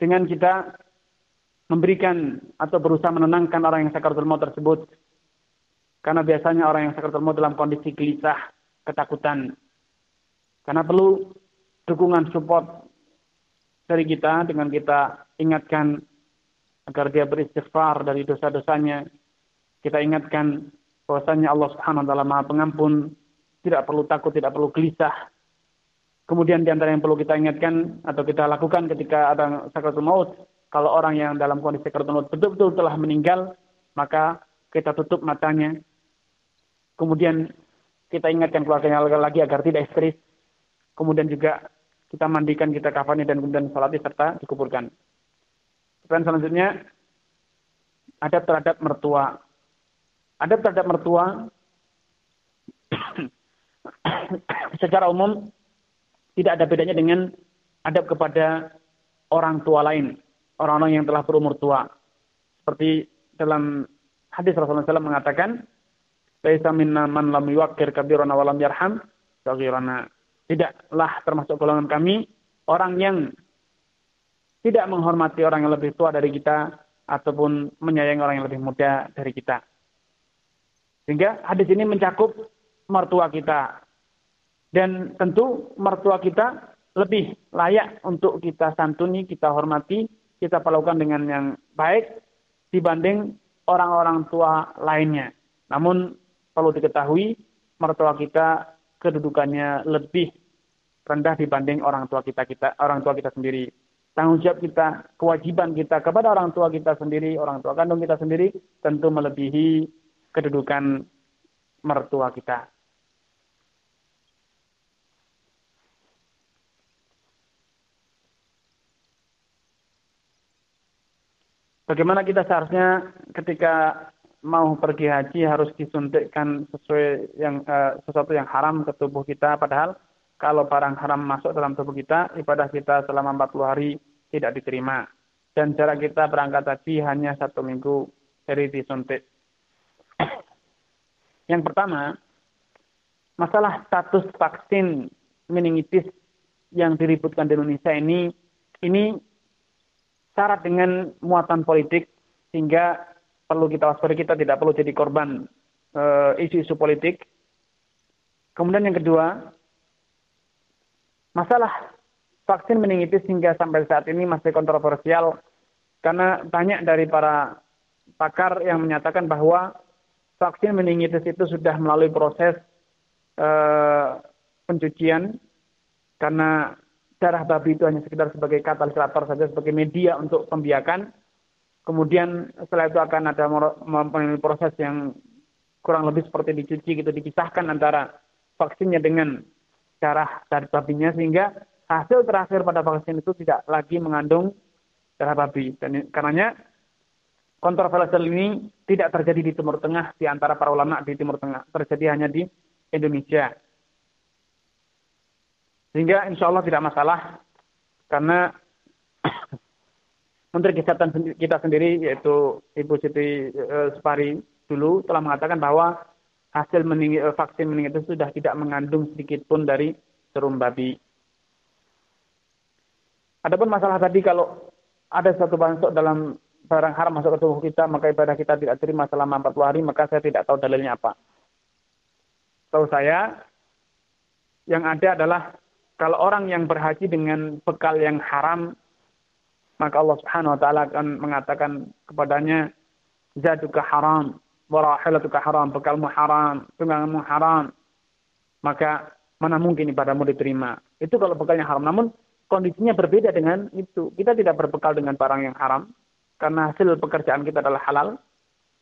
dengan kita memberikan atau berusaha menenangkan orang yang sakaratul maut tersebut Karena biasanya orang yang sakaratul maut dalam kondisi gelisah, ketakutan. Karena perlu dukungan support dari kita dengan kita ingatkan agar dia beristighfar dari dosa-dosanya. Kita ingatkan bahwasanya Allah Subhanahu wa taala Maha Pengampun, tidak perlu takut, tidak perlu gelisah. Kemudian di antara yang perlu kita ingatkan atau kita lakukan ketika ada sakaratul maut, kalau orang yang dalam kondisi sakaratul maut betul-betul telah meninggal, maka kita tutup matanya. Kemudian kita ingatkan keluarganya lagi agar tidak histeris. Kemudian juga kita mandikan, kita kafani dan kemudian salati serta dikuburkan. Dan selanjutnya adab terhadap mertua. Adab terhadap mertua *coughs* secara umum tidak ada bedanya dengan adab kepada orang tua lain, orang-orang yang telah berumur tua. Seperti dalam hadis Rasulullah SAW mengatakan, "Laisa minna man lam yuwaqqir kabirana wa lam yarham saghirana." Tidaklah termasuk golongan kami orang yang tidak menghormati orang yang lebih tua dari kita ataupun menyayangi orang yang lebih muda dari kita. Sehingga hadis ini mencakup mertua kita, dan tentu mertua kita lebih layak untuk kita santuni, kita hormati, kita perlakukan dengan yang baik dibanding orang-orang tua lainnya. Namun perlu diketahui mertua kita kedudukannya lebih rendah dibanding orang tua kita kita orang tua kita sendiri. Tanggung jawab kita, kewajiban kita kepada orang tua kita sendiri, orang tua kandung kita sendiri tentu melebihi kedudukan mertua kita. Bagaimana kita seharusnya ketika mau pergi haji harus disuntikkan sesuai yang uh, sesuatu yang haram ke tubuh kita padahal kalau barang haram masuk dalam tubuh kita ibadah kita selama 40 hari tidak diterima dan jarak kita berangkat haji hanya satu minggu dari disuntik. *coughs* Yang pertama, masalah status vaksin meningitis yang diributkan di Indonesia ini ini syarat dengan muatan politik sehingga perlu kita waspadai kita tidak perlu jadi korban eh, isu-isu uh, politik. Kemudian yang kedua, masalah vaksin meningitis hingga sampai saat ini masih kontroversial karena banyak dari para pakar yang menyatakan bahwa vaksin meningitis itu sudah melalui proses uh, pencucian karena darah babi itu hanya sekedar sebagai katalisator saja, sebagai media untuk pembiakan. Kemudian setelah itu akan ada proses yang kurang lebih seperti dicuci gitu, dipisahkan antara vaksinnya dengan darah dari babinya sehingga hasil terakhir pada vaksin itu tidak lagi mengandung darah babi. Dan karenanya kontroversial ini tidak terjadi di Timur Tengah di antara para ulama di Timur Tengah, terjadi hanya di Indonesia. Sehingga insya Allah tidak masalah karena *coughs* Menteri Kesehatan kita sendiri yaitu Ibu Siti uh, dulu telah mengatakan bahwa hasil meninggi, uh, vaksin meninggal itu sudah tidak mengandung sedikit pun dari serum babi. Adapun masalah tadi kalau ada satu bansok dalam barang haram masuk ke tubuh kita maka ibadah kita tidak terima selama 40 hari maka saya tidak tahu dalilnya apa. Tahu saya yang ada adalah kalau orang yang berhaji dengan bekal yang haram, maka Allah Subhanahu wa taala akan mengatakan kepadanya, "Zaduka haram, warahilatuka haram, bekalmu haram, tungganganmu haram." Maka mana mungkin ibadahmu diterima? Itu kalau bekalnya haram. Namun kondisinya berbeda dengan itu. Kita tidak berbekal dengan barang yang haram karena hasil pekerjaan kita adalah halal.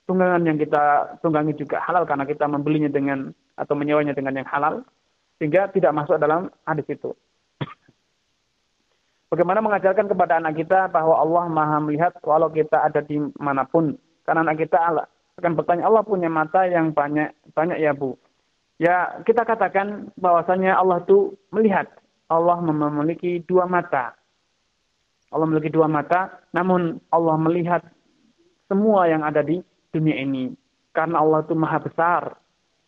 Tunggangan yang kita tunggangi juga halal karena kita membelinya dengan atau menyewanya dengan yang halal. Sehingga tidak masuk dalam hadis itu. Bagaimana mengajarkan kepada anak kita bahwa Allah maha melihat walau kita ada di mana pun. Karena anak kita akan bertanya, Allah punya mata yang banyak banyak ya Bu. Ya kita katakan bahwasanya Allah itu melihat. Allah memiliki dua mata. Allah memiliki dua mata, namun Allah melihat semua yang ada di dunia ini. Karena Allah itu maha besar.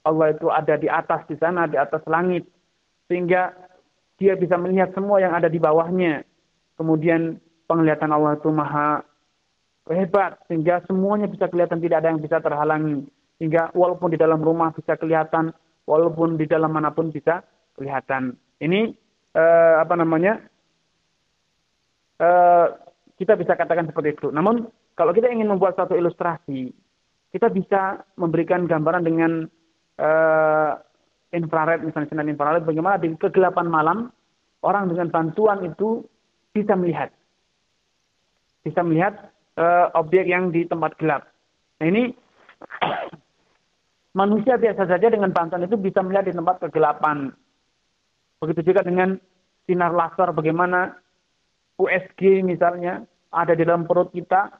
Allah itu ada di atas di sana, di atas langit. Sehingga dia bisa melihat semua yang ada di bawahnya. Kemudian penglihatan Allah itu maha hebat. Sehingga semuanya bisa kelihatan, tidak ada yang bisa terhalangi. Hingga walaupun di dalam rumah bisa kelihatan, walaupun di dalam mana pun bisa kelihatan. Ini eh, apa namanya? Eh, kita bisa katakan seperti itu. Namun kalau kita ingin membuat satu ilustrasi, kita bisa memberikan gambaran dengan infrared, misalnya sinar infrared, bagaimana di kegelapan malam orang dengan bantuan itu bisa melihat, bisa melihat eh, objek yang di tempat gelap. Nah ini *coughs* manusia biasa saja dengan bantuan itu bisa melihat di tempat kegelapan. Begitu juga dengan sinar laser bagaimana USG misalnya ada di dalam perut kita,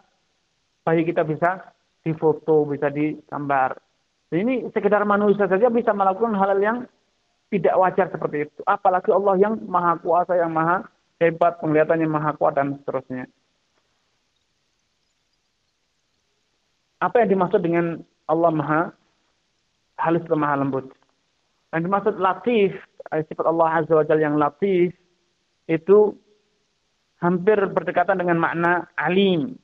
bayi kita bisa difoto, bisa digambar. Ini sekedar manusia saja bisa melakukan hal-hal yang tidak wajar seperti itu. Apalagi Allah yang maha kuasa, yang maha hebat, penglihatannya maha kuat dan seterusnya. Apa yang dimaksud dengan Allah maha halus dan maha lembut? Yang dimaksud latif, sifat Allah Azza wa Jalla yang latif, itu hampir berdekatan dengan makna alim.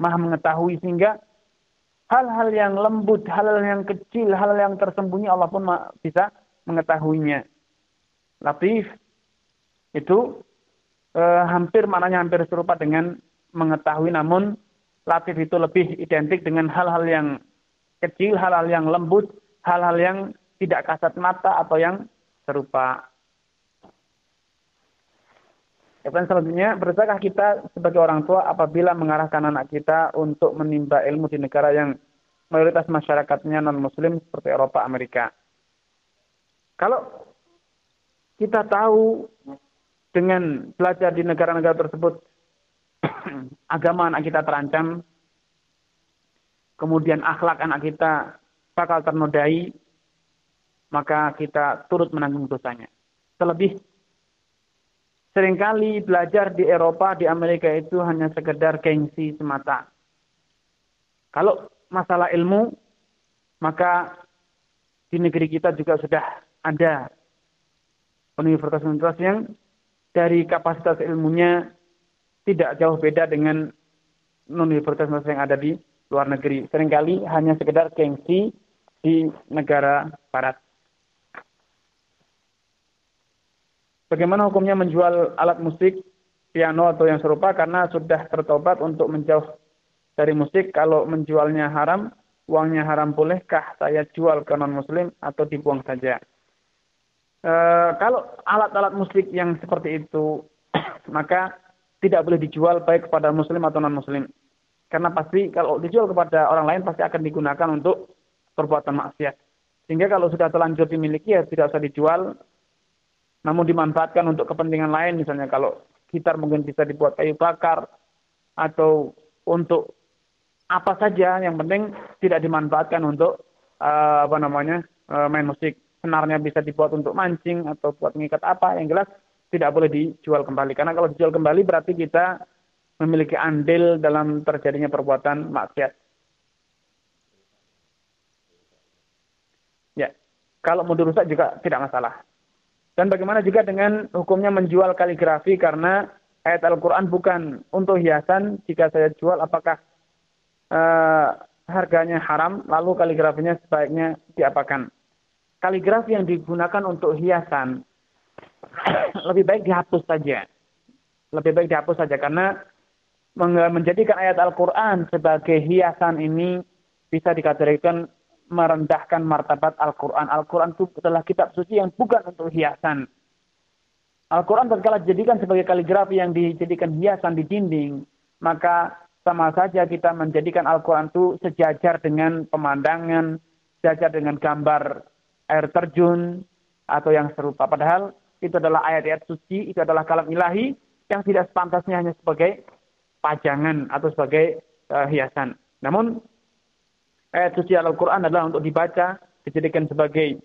Maha mengetahui sehingga hal-hal yang lembut, hal-hal yang kecil, hal-hal yang tersembunyi Allah pun bisa mengetahuinya. Latif itu eh, hampir maknanya hampir serupa dengan mengetahui namun latif itu lebih identik dengan hal-hal yang kecil, hal-hal yang lembut, hal-hal yang tidak kasat mata atau yang serupa. Dan selanjutnya, berdasarkah kita sebagai orang tua apabila mengarahkan anak kita untuk menimba ilmu di negara yang mayoritas masyarakatnya non-muslim seperti Eropa, Amerika? Kalau kita tahu dengan belajar di negara-negara tersebut *clears throat* agama anak kita terancam, kemudian akhlak anak kita bakal ternodai, maka kita turut menanggung dosanya. Terlebih, sering kali belajar di Eropa, di Amerika itu hanya sekedar gengsi semata. Kalau masalah ilmu, maka di negeri kita juga sudah ada universitas-universitas yang dari kapasitas ilmunya tidak jauh beda dengan universitas yang ada di luar negeri. Seringkali hanya sekedar gengsi di negara barat. Bagaimana hukumnya menjual alat musik, piano atau yang serupa karena sudah tertobat untuk menjauh dari musik. Kalau menjualnya haram, uangnya haram bolehkah saya jual ke non-muslim atau dibuang saja? E, kalau alat-alat musik yang seperti itu, *clears throat* maka tidak boleh dijual baik kepada muslim atau non-muslim. Karena pasti kalau dijual kepada orang lain pasti akan digunakan untuk perbuatan maksiat. Sehingga kalau sudah terlanjur dimiliki ya tidak usah dijual, namun dimanfaatkan untuk kepentingan lain misalnya kalau gitar mungkin bisa dibuat kayu bakar atau untuk apa saja yang penting tidak dimanfaatkan untuk uh, apa namanya uh, main musik. Senarnya bisa dibuat untuk mancing atau buat mengikat apa yang jelas tidak boleh dijual kembali. Karena kalau dijual kembali berarti kita memiliki andil dalam terjadinya perbuatan maksiat. Ya kalau mau dirusak juga tidak masalah dan bagaimana juga dengan hukumnya menjual kaligrafi karena ayat Al-Quran bukan untuk hiasan. Jika saya jual apakah uh, harganya haram lalu kaligrafinya sebaiknya diapakan? Kaligrafi yang digunakan untuk hiasan *coughs* lebih baik dihapus saja. Lebih baik dihapus saja karena menjadikan ayat Al-Quran sebagai hiasan ini bisa dikategorikan merendahkan martabat Al-Quran. Al-Quran itu adalah kitab suci yang bukan untuk hiasan. Al-Quran tatkala dijadikan sebagai kaligrafi yang dijadikan hiasan di dinding, maka sama saja kita menjadikan Al-Quran itu sejajar dengan pemandangan, sejajar dengan gambar air terjun, atau yang serupa. Padahal itu adalah ayat-ayat suci, itu adalah kalam ilahi yang tidak sepantasnya hanya sebagai pajangan atau sebagai uh, hiasan. Namun ayat suci Al-Quran adalah untuk dibaca, dijadikan sebagai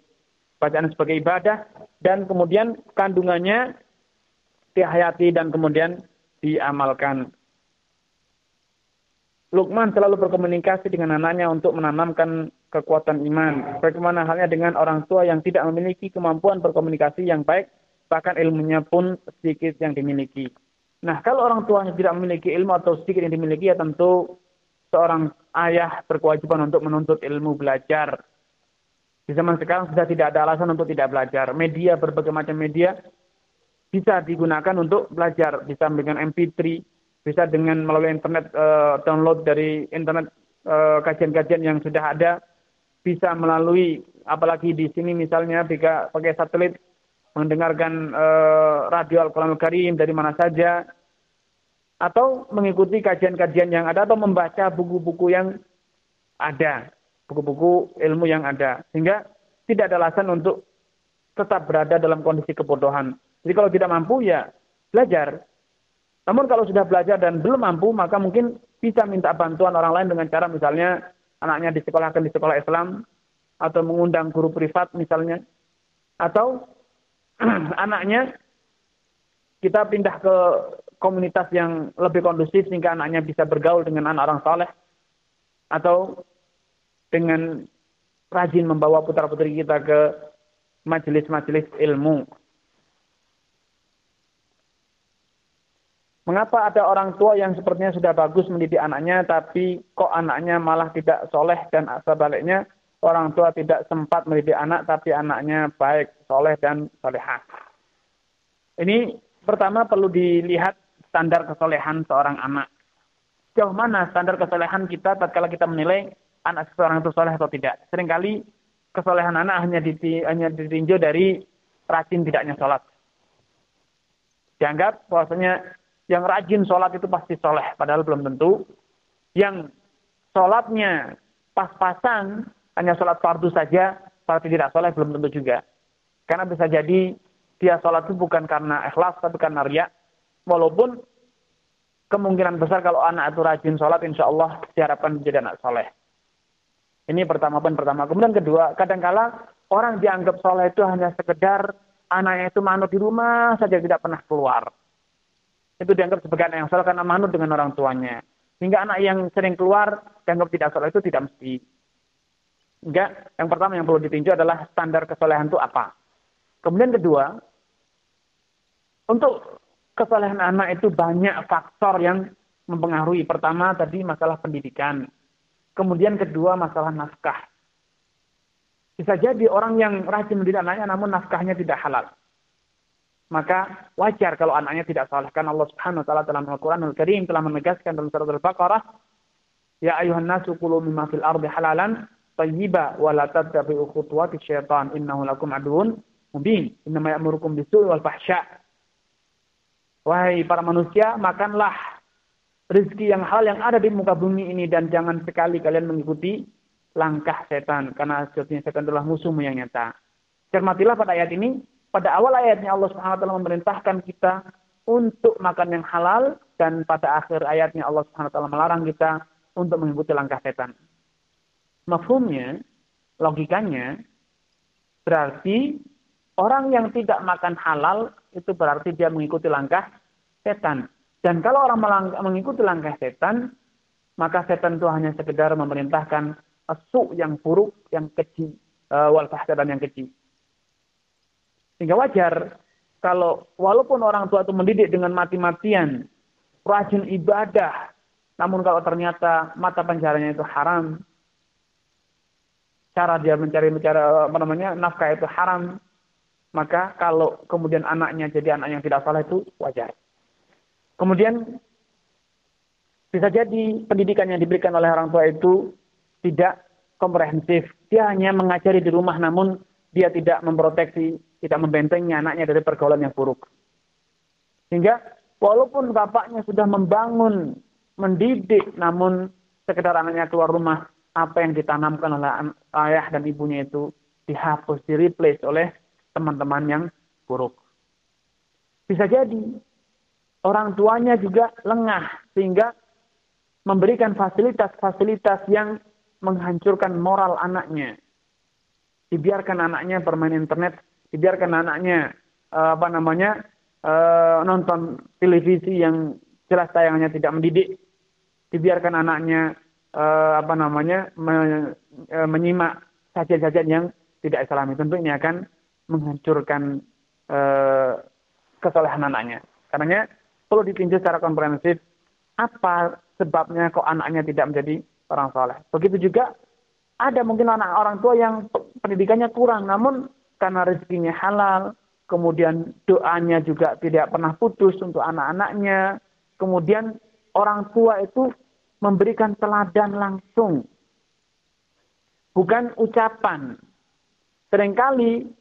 bacaan sebagai ibadah, dan kemudian kandungannya dihayati dan kemudian diamalkan. Lukman selalu berkomunikasi dengan anaknya untuk menanamkan kekuatan iman. Bagaimana halnya dengan orang tua yang tidak memiliki kemampuan berkomunikasi yang baik, bahkan ilmunya pun sedikit yang dimiliki. Nah, kalau orang tuanya tidak memiliki ilmu atau sedikit yang dimiliki, ya tentu seorang ayah berkewajiban untuk menuntut ilmu belajar. Di zaman sekarang sudah tidak ada alasan untuk tidak belajar. Media, berbagai macam media, bisa digunakan untuk belajar. Bisa dengan MP3, bisa dengan melalui internet, uh, download dari internet eh, kajian-kajian uh, yang sudah ada. Bisa melalui, apalagi di sini misalnya, jika pakai satelit, mendengarkan uh, radio Al-Quran Al-Karim dari mana saja, atau mengikuti kajian-kajian yang ada atau membaca buku-buku yang ada, buku-buku ilmu yang ada. Sehingga tidak ada alasan untuk tetap berada dalam kondisi kebodohan. Jadi kalau tidak mampu ya belajar. Namun kalau sudah belajar dan belum mampu maka mungkin bisa minta bantuan orang lain dengan cara misalnya anaknya disekolahkan di sekolah Islam atau mengundang guru privat misalnya atau *clears throat* anaknya kita pindah ke komunitas yang lebih kondusif sehingga anaknya bisa bergaul dengan anak orang soleh atau dengan rajin membawa putra-putri kita ke majelis-majelis ilmu. Mengapa ada orang tua yang sepertinya sudah bagus mendidik anaknya, tapi kok anaknya malah tidak soleh dan sebaliknya orang tua tidak sempat mendidik anak, tapi anaknya baik, soleh dan solehah. Ini pertama perlu dilihat standar kesolehan seorang anak. Sejauh mana standar kesolehan kita tatkala kita menilai anak seseorang itu soleh atau tidak. Seringkali kesolehan anak hanya, diti, ditinjau dari rajin tidaknya sholat. Dianggap bahwasanya yang rajin sholat itu pasti soleh, padahal belum tentu. Yang sholatnya pas-pasan, hanya sholat fardu saja, tapi tidak soleh belum tentu juga. Karena bisa jadi dia sholat itu bukan karena ikhlas, tapi karena riak. Walaupun kemungkinan besar kalau anak itu rajin sholat, insya Allah diharapkan menjadi anak soleh. Ini pertama pun pertama. Kemudian kedua, kadangkala orang dianggap soleh itu hanya sekedar anaknya itu manut di rumah saja tidak pernah keluar. Itu dianggap sebagai anak yang soleh karena manut dengan orang tuanya. Hingga anak yang sering keluar dianggap tidak soleh itu tidak mesti. Enggak, yang pertama yang perlu ditinjau adalah standar kesolehan itu apa. Kemudian kedua, untuk kesalehan anak itu banyak faktor yang mempengaruhi. Pertama tadi masalah pendidikan. Kemudian kedua masalah nafkah. Bisa jadi orang yang rajin mendidik anaknya namun nafkahnya tidak halal. Maka wajar kalau anaknya tidak saleh. Karena Allah subhanahu wa ta'ala dalam Al-Quran Al-Karim telah menegaskan dalam surat Al-Baqarah. Ya ayuhan nasu kulu mimma fil ardi halalan tayyiba wa la tattabi'u khutuwati syaitan innahu lakum aduun mubin. Innama ya'murukum bisu'i wal fahsya' Wahai para manusia, makanlah rezeki yang hal yang ada di muka bumi ini dan jangan sekali kalian mengikuti langkah setan karena sejatinya setan adalah musuhmu yang nyata. Cermatilah pada ayat ini, pada awal ayatnya Allah Subhanahu wa taala memerintahkan kita untuk makan yang halal dan pada akhir ayatnya Allah Subhanahu wa taala melarang kita untuk mengikuti langkah setan. Mafhumnya, logikanya berarti orang yang tidak makan halal itu berarti dia mengikuti langkah setan. Dan kalau orang mengikuti langkah setan, maka setan itu hanya sekedar memerintahkan asu yang buruk, yang keji, uh, wal dan yang keji. Sehingga wajar kalau walaupun orang tua itu mendidik dengan mati-matian, rajin ibadah, namun kalau ternyata mata penjaranya itu haram, cara dia mencari cara apa namanya nafkah itu haram, maka kalau kemudian anaknya jadi anak yang tidak salah itu wajar. Kemudian bisa jadi pendidikan yang diberikan oleh orang tua itu tidak komprehensif. Dia hanya mengajari di rumah namun dia tidak memproteksi, tidak membentengi anaknya dari pergaulan yang buruk. Sehingga walaupun bapaknya sudah membangun, mendidik, namun sekedar anaknya keluar rumah, apa yang ditanamkan oleh ayah dan ibunya itu dihapus, di-replace oleh teman-teman yang buruk. Bisa jadi orang tuanya juga lengah sehingga memberikan fasilitas-fasilitas yang menghancurkan moral anaknya. Dibiarkan anaknya bermain internet, dibiarkan anaknya uh, apa namanya uh, nonton televisi yang jelas tayangannya tidak mendidik, dibiarkan anaknya uh, apa namanya me, menyimak sajian-sajian yang tidak islami. Tentu ini akan menghancurkan uh, kesolehan anaknya. Karenanya perlu ditinjau secara komprehensif apa sebabnya kok anaknya tidak menjadi orang soleh. Begitu juga ada mungkin anak orang tua yang pendidikannya kurang, namun karena rezekinya halal, kemudian doanya juga tidak pernah putus untuk anak-anaknya, kemudian orang tua itu memberikan teladan langsung, bukan ucapan. Seringkali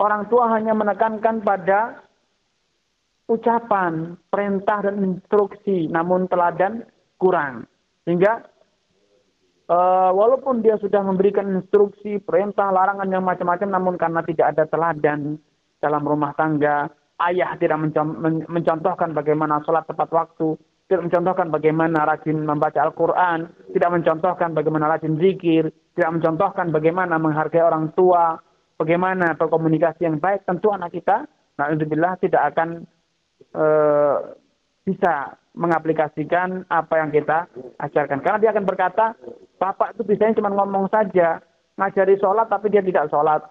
orang tua hanya menekankan pada ucapan, perintah dan instruksi, namun teladan kurang. Sehingga uh, walaupun dia sudah memberikan instruksi, perintah, larangan yang macam-macam, namun karena tidak ada teladan dalam rumah tangga, ayah tidak mencontohkan bagaimana sholat tepat waktu, tidak mencontohkan bagaimana rajin membaca Al-Quran, tidak mencontohkan bagaimana rajin zikir, tidak mencontohkan bagaimana menghargai orang tua, bagaimana berkomunikasi yang baik, tentu anak kita, nah tidak akan Eh, bisa mengaplikasikan apa yang kita ajarkan. Karena dia akan berkata, Bapak itu bisanya cuma ngomong saja, ngajari sholat tapi dia tidak sholat.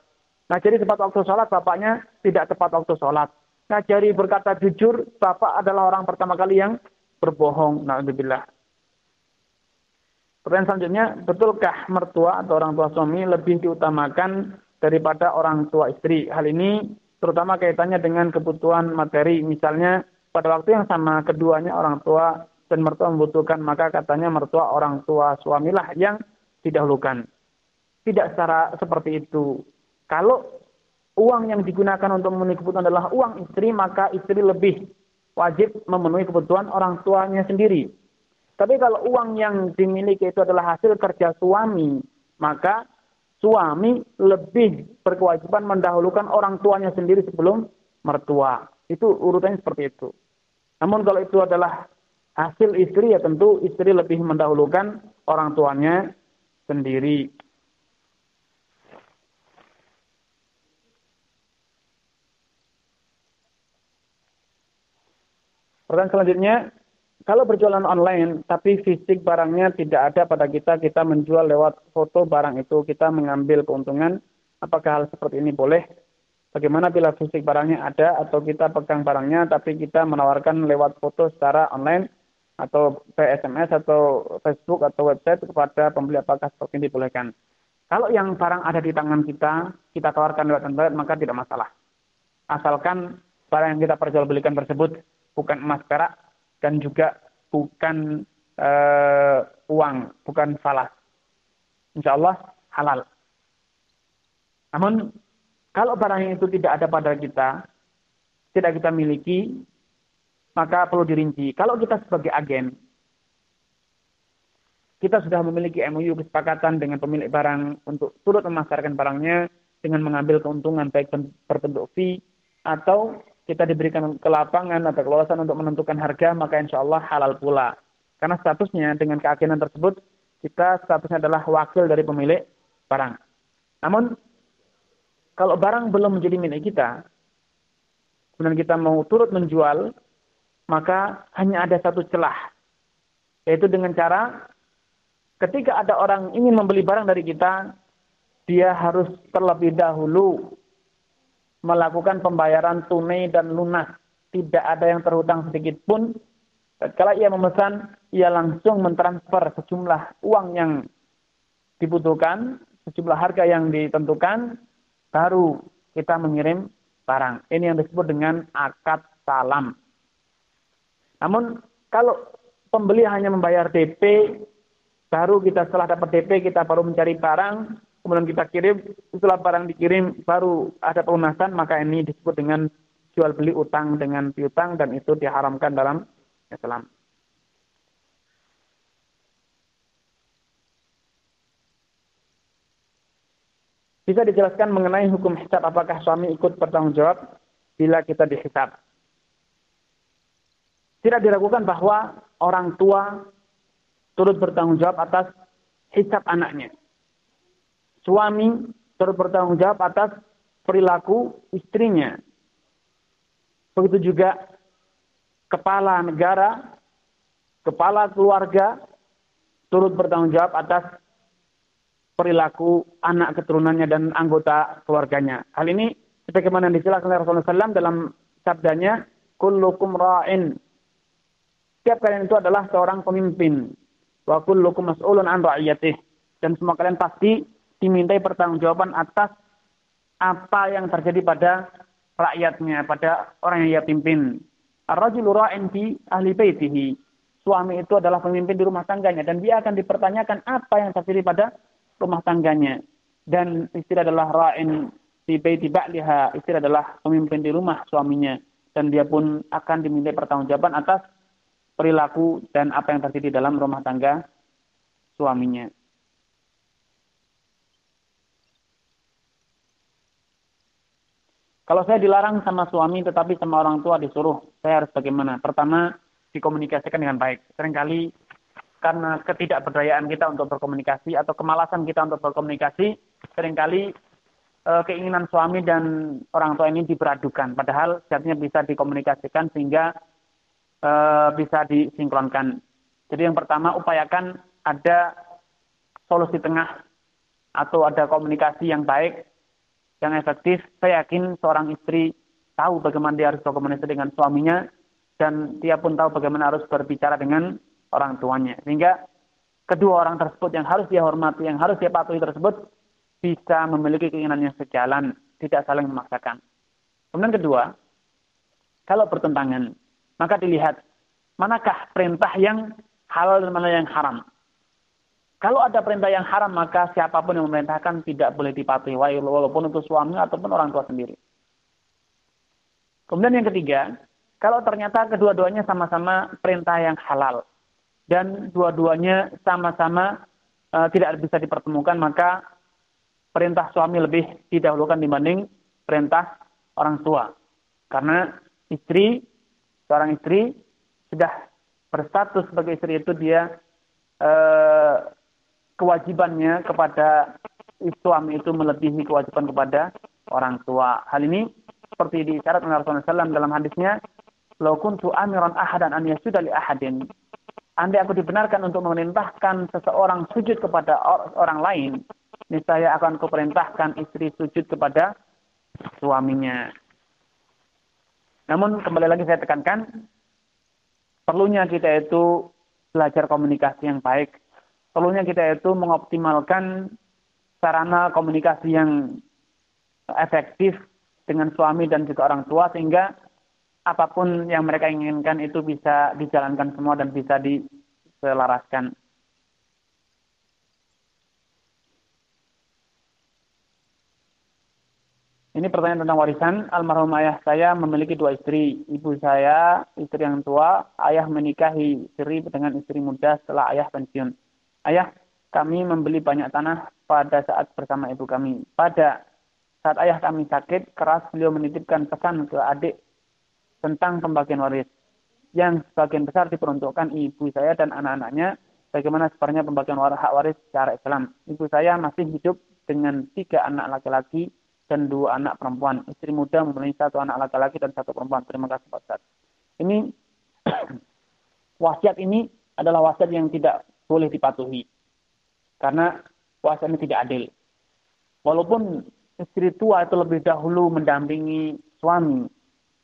Ngajari tepat waktu sholat, bapaknya tidak tepat waktu sholat. Ngajari berkata jujur, bapak adalah orang pertama kali yang berbohong. Na'udzubillah. Pertanyaan selanjutnya, betulkah mertua atau orang tua suami lebih diutamakan daripada orang tua istri? Hal ini terutama kaitannya dengan kebutuhan materi. Misalnya pada waktu yang sama keduanya orang tua dan mertua membutuhkan, maka katanya mertua orang tua suamilah yang didahulukan. Tidak secara seperti itu. Kalau uang yang digunakan untuk memenuhi kebutuhan adalah uang istri, maka istri lebih wajib memenuhi kebutuhan orang tuanya sendiri. Tapi kalau uang yang dimiliki itu adalah hasil kerja suami, maka suami lebih berkewajiban mendahulukan orang tuanya sendiri sebelum mertua. Itu urutannya seperti itu. Namun kalau itu adalah hasil istri ya tentu istri lebih mendahulukan orang tuanya sendiri. Pertanyaan selanjutnya, kalau berjualan online, tapi fisik barangnya tidak ada pada kita, kita menjual lewat foto barang itu, kita mengambil keuntungan. Apakah hal seperti ini boleh? Bagaimana bila fisik barangnya ada atau kita pegang barangnya, tapi kita menawarkan lewat foto secara online atau SMS atau Facebook atau website kepada pembeli apakah seperti ini dibolehkan? Kalau yang barang ada di tangan kita, kita tawarkan lewat internet, maka tidak masalah. Asalkan barang yang kita perjualbelikan tersebut bukan emas perak, dan juga bukan uh, uang, bukan falas. Insya Allah halal. Namun kalau barang itu tidak ada pada kita, tidak kita miliki, maka perlu dirinci. Kalau kita sebagai agen, kita sudah memiliki MOU kesepakatan dengan pemilik barang untuk turut memasarkan barangnya dengan mengambil keuntungan baik berbentuk fee atau kita diberikan kelapangan atau keluasan untuk menentukan harga, maka insya Allah halal pula. Karena statusnya dengan keyakinan tersebut, kita statusnya adalah wakil dari pemilik barang. Namun, kalau barang belum menjadi milik kita, kemudian kita mau turut menjual, maka hanya ada satu celah. Yaitu dengan cara, ketika ada orang ingin membeli barang dari kita, dia harus terlebih dahulu melakukan pembayaran tunai dan lunas. Tidak ada yang terhutang sedikit pun. Kalau ia memesan, ia langsung mentransfer sejumlah uang yang dibutuhkan, sejumlah harga yang ditentukan, baru kita mengirim barang. Ini yang disebut dengan akad salam. Namun kalau pembeli hanya membayar DP, baru kita setelah dapat DP kita baru mencari barang, kemudian kita kirim, setelah barang dikirim baru ada pelunasan, maka ini disebut dengan jual beli utang dengan piutang dan itu diharamkan dalam Islam. Bisa dijelaskan mengenai hukum hisab apakah suami ikut bertanggung jawab bila kita dihisab? Tidak diragukan bahwa orang tua turut bertanggung jawab atas hisab anaknya suami bertanggung jawab atas perilaku istrinya. Begitu juga kepala negara, kepala keluarga turut bertanggung jawab atas perilaku anak keturunannya dan anggota keluarganya. Hal ini sebagaimana dijelaskan oleh Rasulullah SAW dalam sabdanya, kullukum ra'in Setiap kalian itu adalah seorang pemimpin. Wa kullukum mas'ulun an ra'iyatih. Dan semua kalian pasti dimintai pertanggungjawaban atas apa yang terjadi pada rakyatnya, pada orang yang ia pimpin. Ar-rajulu ra'in fi ahli. Suami itu adalah pemimpin di rumah tangganya dan dia akan dipertanyakan apa yang terjadi pada rumah tangganya. Dan istri adalah ra'in fi baiti ba'liha. Istri adalah pemimpin di rumah suaminya dan dia pun akan diminta pertanggungjawaban atas perilaku dan apa yang terjadi dalam rumah tangga suaminya. Kalau saya dilarang sama suami tetapi sama orang tua disuruh, saya harus bagaimana? Pertama, dikomunikasikan dengan baik. Seringkali karena ketidakberdayaan kita untuk berkomunikasi atau kemalasan kita untuk berkomunikasi, sering kali e, keinginan suami dan orang tua ini diberadukan. Padahal sejatinya bisa dikomunikasikan sehingga e, bisa disinkronkan. Jadi yang pertama upayakan ada solusi tengah atau ada komunikasi yang baik, yang efektif. Saya yakin seorang istri tahu bagaimana dia harus berkomunikasi dengan suaminya dan dia pun tahu bagaimana harus berbicara dengan orang tuanya. Sehingga kedua orang tersebut yang harus dia hormati, yang harus dia patuhi tersebut bisa memiliki keinginan yang sejalan, tidak saling memaksakan. Kemudian kedua, kalau bertentangan, maka dilihat manakah perintah yang halal dan mana yang haram. Kalau ada perintah yang haram, maka siapa pun yang memerintahkan tidak boleh dipatuhi, walaupun itu suami ataupun orang tua sendiri. Kemudian yang ketiga, kalau ternyata kedua-duanya sama-sama perintah yang halal dan dua-duanya sama-sama uh, tidak bisa dipertemukan, maka perintah suami lebih didahulukan dibanding perintah orang tua. Karena istri, seorang istri sudah berstatus sebagai istri itu dia eh, kewajibannya kepada suami itu melebihi kewajiban kepada orang tua. Hal ini seperti disyarat oleh Rasulullah SAW dalam hadisnya, "Lau kuntu amiran ahadan an yasuda li ahadin." Andai aku dibenarkan untuk memerintahkan seseorang sujud kepada orang lain, niscaya akan kuperintahkan istri sujud kepada suaminya. Namun kembali lagi saya tekankan, perlunya kita itu belajar komunikasi yang baik. Perlunya kita itu mengoptimalkan sarana komunikasi yang efektif dengan suami dan juga orang tua sehingga apa pun yang mereka inginkan itu bisa dijalankan semua dan bisa diselaraskan. Ini pertanyaan tentang warisan. Almarhum ayah saya memiliki dua istri. Ibu saya, istri yang tua, ayah menikahi istri dengan istri muda setelah ayah pensiun. Ayah, kami membeli banyak tanah pada saat bersama ibu kami. Pada saat ayah kami sakit, keras beliau menitipkan pesan ke adik tentang pembagian waris. Yang sebagian besar diperuntukkan ibu saya dan anak-anaknya. Bagaimana sebenarnya pembagian hak waris secara Islam. Ibu saya masih hidup dengan tiga anak laki-laki dan dua anak perempuan. Istri muda mempunyai satu anak laki-laki dan satu perempuan. Terima kasih Pak Ustaz. Ini *clears throat* wasiat ini adalah wasiat yang tidak boleh dipatuhi. Karena ini tidak adil. Walaupun istri tua itu lebih dahulu mendampingi suami,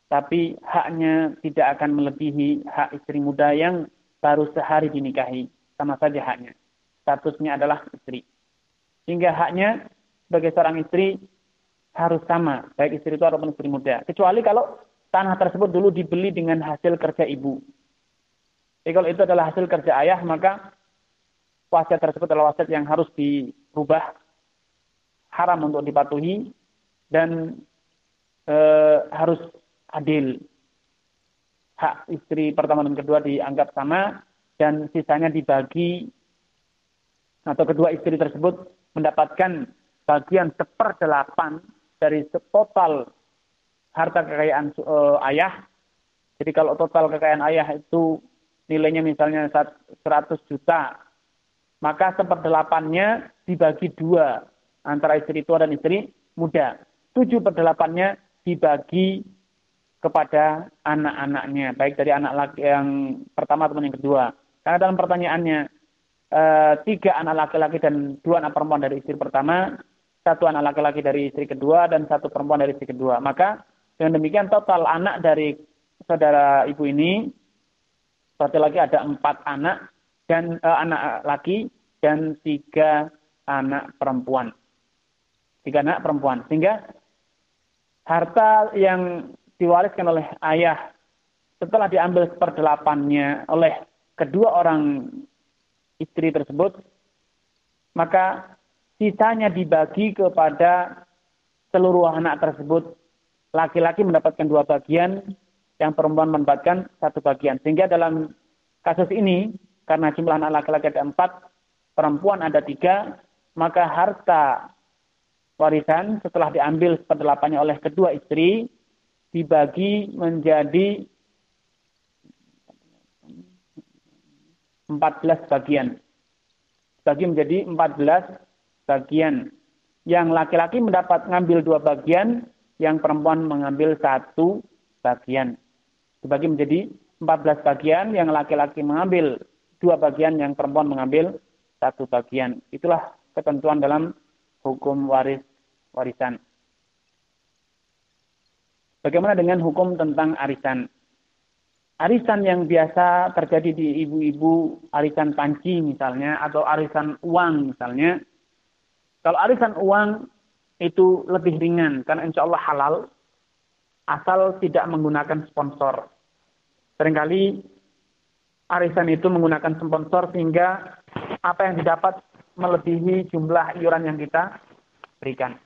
tapi haknya tidak akan melebihi hak istri muda yang baru sehari dinikahi. Sama saja haknya. Statusnya adalah istri. Sehingga haknya sebagai seorang istri harus sama, baik istri tua ataupun istri muda. Kecuali kalau tanah tersebut dulu dibeli dengan hasil kerja ibu. Jadi kalau itu adalah hasil kerja ayah, maka wasiat tersebut adalah wasiat yang harus dirubah, haram untuk dipatuhi, dan e, harus adil. Hak istri pertama dan kedua dianggap sama, dan sisanya dibagi, atau kedua istri tersebut mendapatkan bagian seperdelapan dari total harta kekayaan uh, ayah. Jadi kalau total kekayaan ayah itu nilainya misalnya 100 juta, maka seperdelapannya dibagi dua antara istri tua dan istri muda. Tujuh perdelapannya dibagi kepada anak-anaknya, baik dari anak laki yang pertama ataupun yang kedua. Karena dalam pertanyaannya, e, tiga anak laki-laki dan dua anak perempuan dari istri pertama, satu anak laki-laki dari istri kedua dan satu perempuan dari istri kedua. Maka dengan demikian total anak dari saudara ibu ini Berarti lagi ada empat anak dan uh, anak laki dan tiga anak perempuan. Tiga anak perempuan. Sehingga harta yang diwariskan oleh ayah setelah diambil seperdelapannya oleh kedua orang istri tersebut, maka sisanya dibagi kepada seluruh anak tersebut. Laki-laki mendapatkan dua bagian, yang perempuan mendapatkan satu bagian. Sehingga dalam kasus ini, karena jumlah anak laki-laki ada empat, perempuan ada tiga, maka harta warisan setelah diambil seperdelapannya oleh kedua istri, dibagi menjadi 14 bagian. Bagi menjadi 14 bagian. Yang laki-laki mendapat mengambil dua bagian, yang perempuan mengambil satu bagian. Dibagi menjadi 14 bagian, yang laki-laki mengambil dua bagian, yang perempuan mengambil satu bagian. Itulah ketentuan dalam hukum waris warisan. Bagaimana dengan hukum tentang arisan? Arisan yang biasa terjadi di ibu-ibu, arisan panci misalnya, atau arisan uang misalnya. Kalau arisan uang itu lebih ringan, karena insya Allah halal, asal tidak menggunakan sponsor. Seringkali arisan itu menggunakan sponsor sehingga apa yang didapat melebihi jumlah iuran yang kita berikan.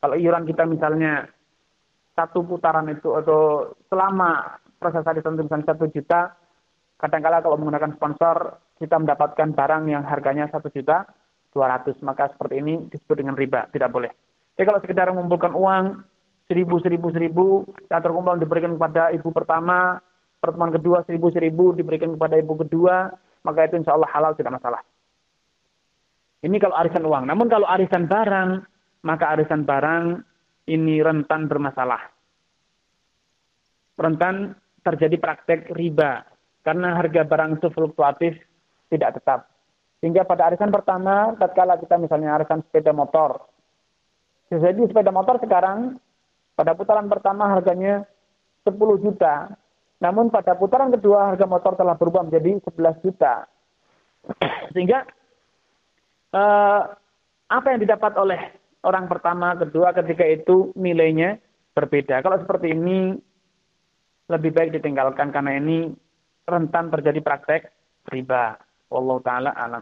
Kalau iuran kita misalnya satu putaran itu atau selama proses arisan misalnya satu juta, kadangkala kalau menggunakan sponsor kita mendapatkan barang yang harganya satu juta dua ratus, maka seperti ini disebut dengan riba, tidak boleh. Jadi kalau sekedar mengumpulkan uang seribu seribu seribu yang terkumpul diberikan kepada ibu pertama, pertemuan kedua seribu seribu diberikan kepada ibu kedua, maka itu insya Allah halal tidak masalah. Ini kalau arisan uang. Namun kalau arisan barang, maka arisan barang ini rentan bermasalah. Rentan terjadi praktek riba karena harga barang itu fluktuatif tidak tetap. Sehingga pada arisan pertama, tatkala kita misalnya arisan sepeda motor, jadi sepeda motor sekarang pada putaran pertama harganya 10 juta, namun pada putaran kedua harga motor telah berubah menjadi 11 juta. Sehingga eh, apa yang didapat oleh orang pertama, kedua, ketika itu nilainya berbeda. Kalau seperti ini lebih baik ditinggalkan karena ini rentan terjadi praktek riba. Wallahu taala alam.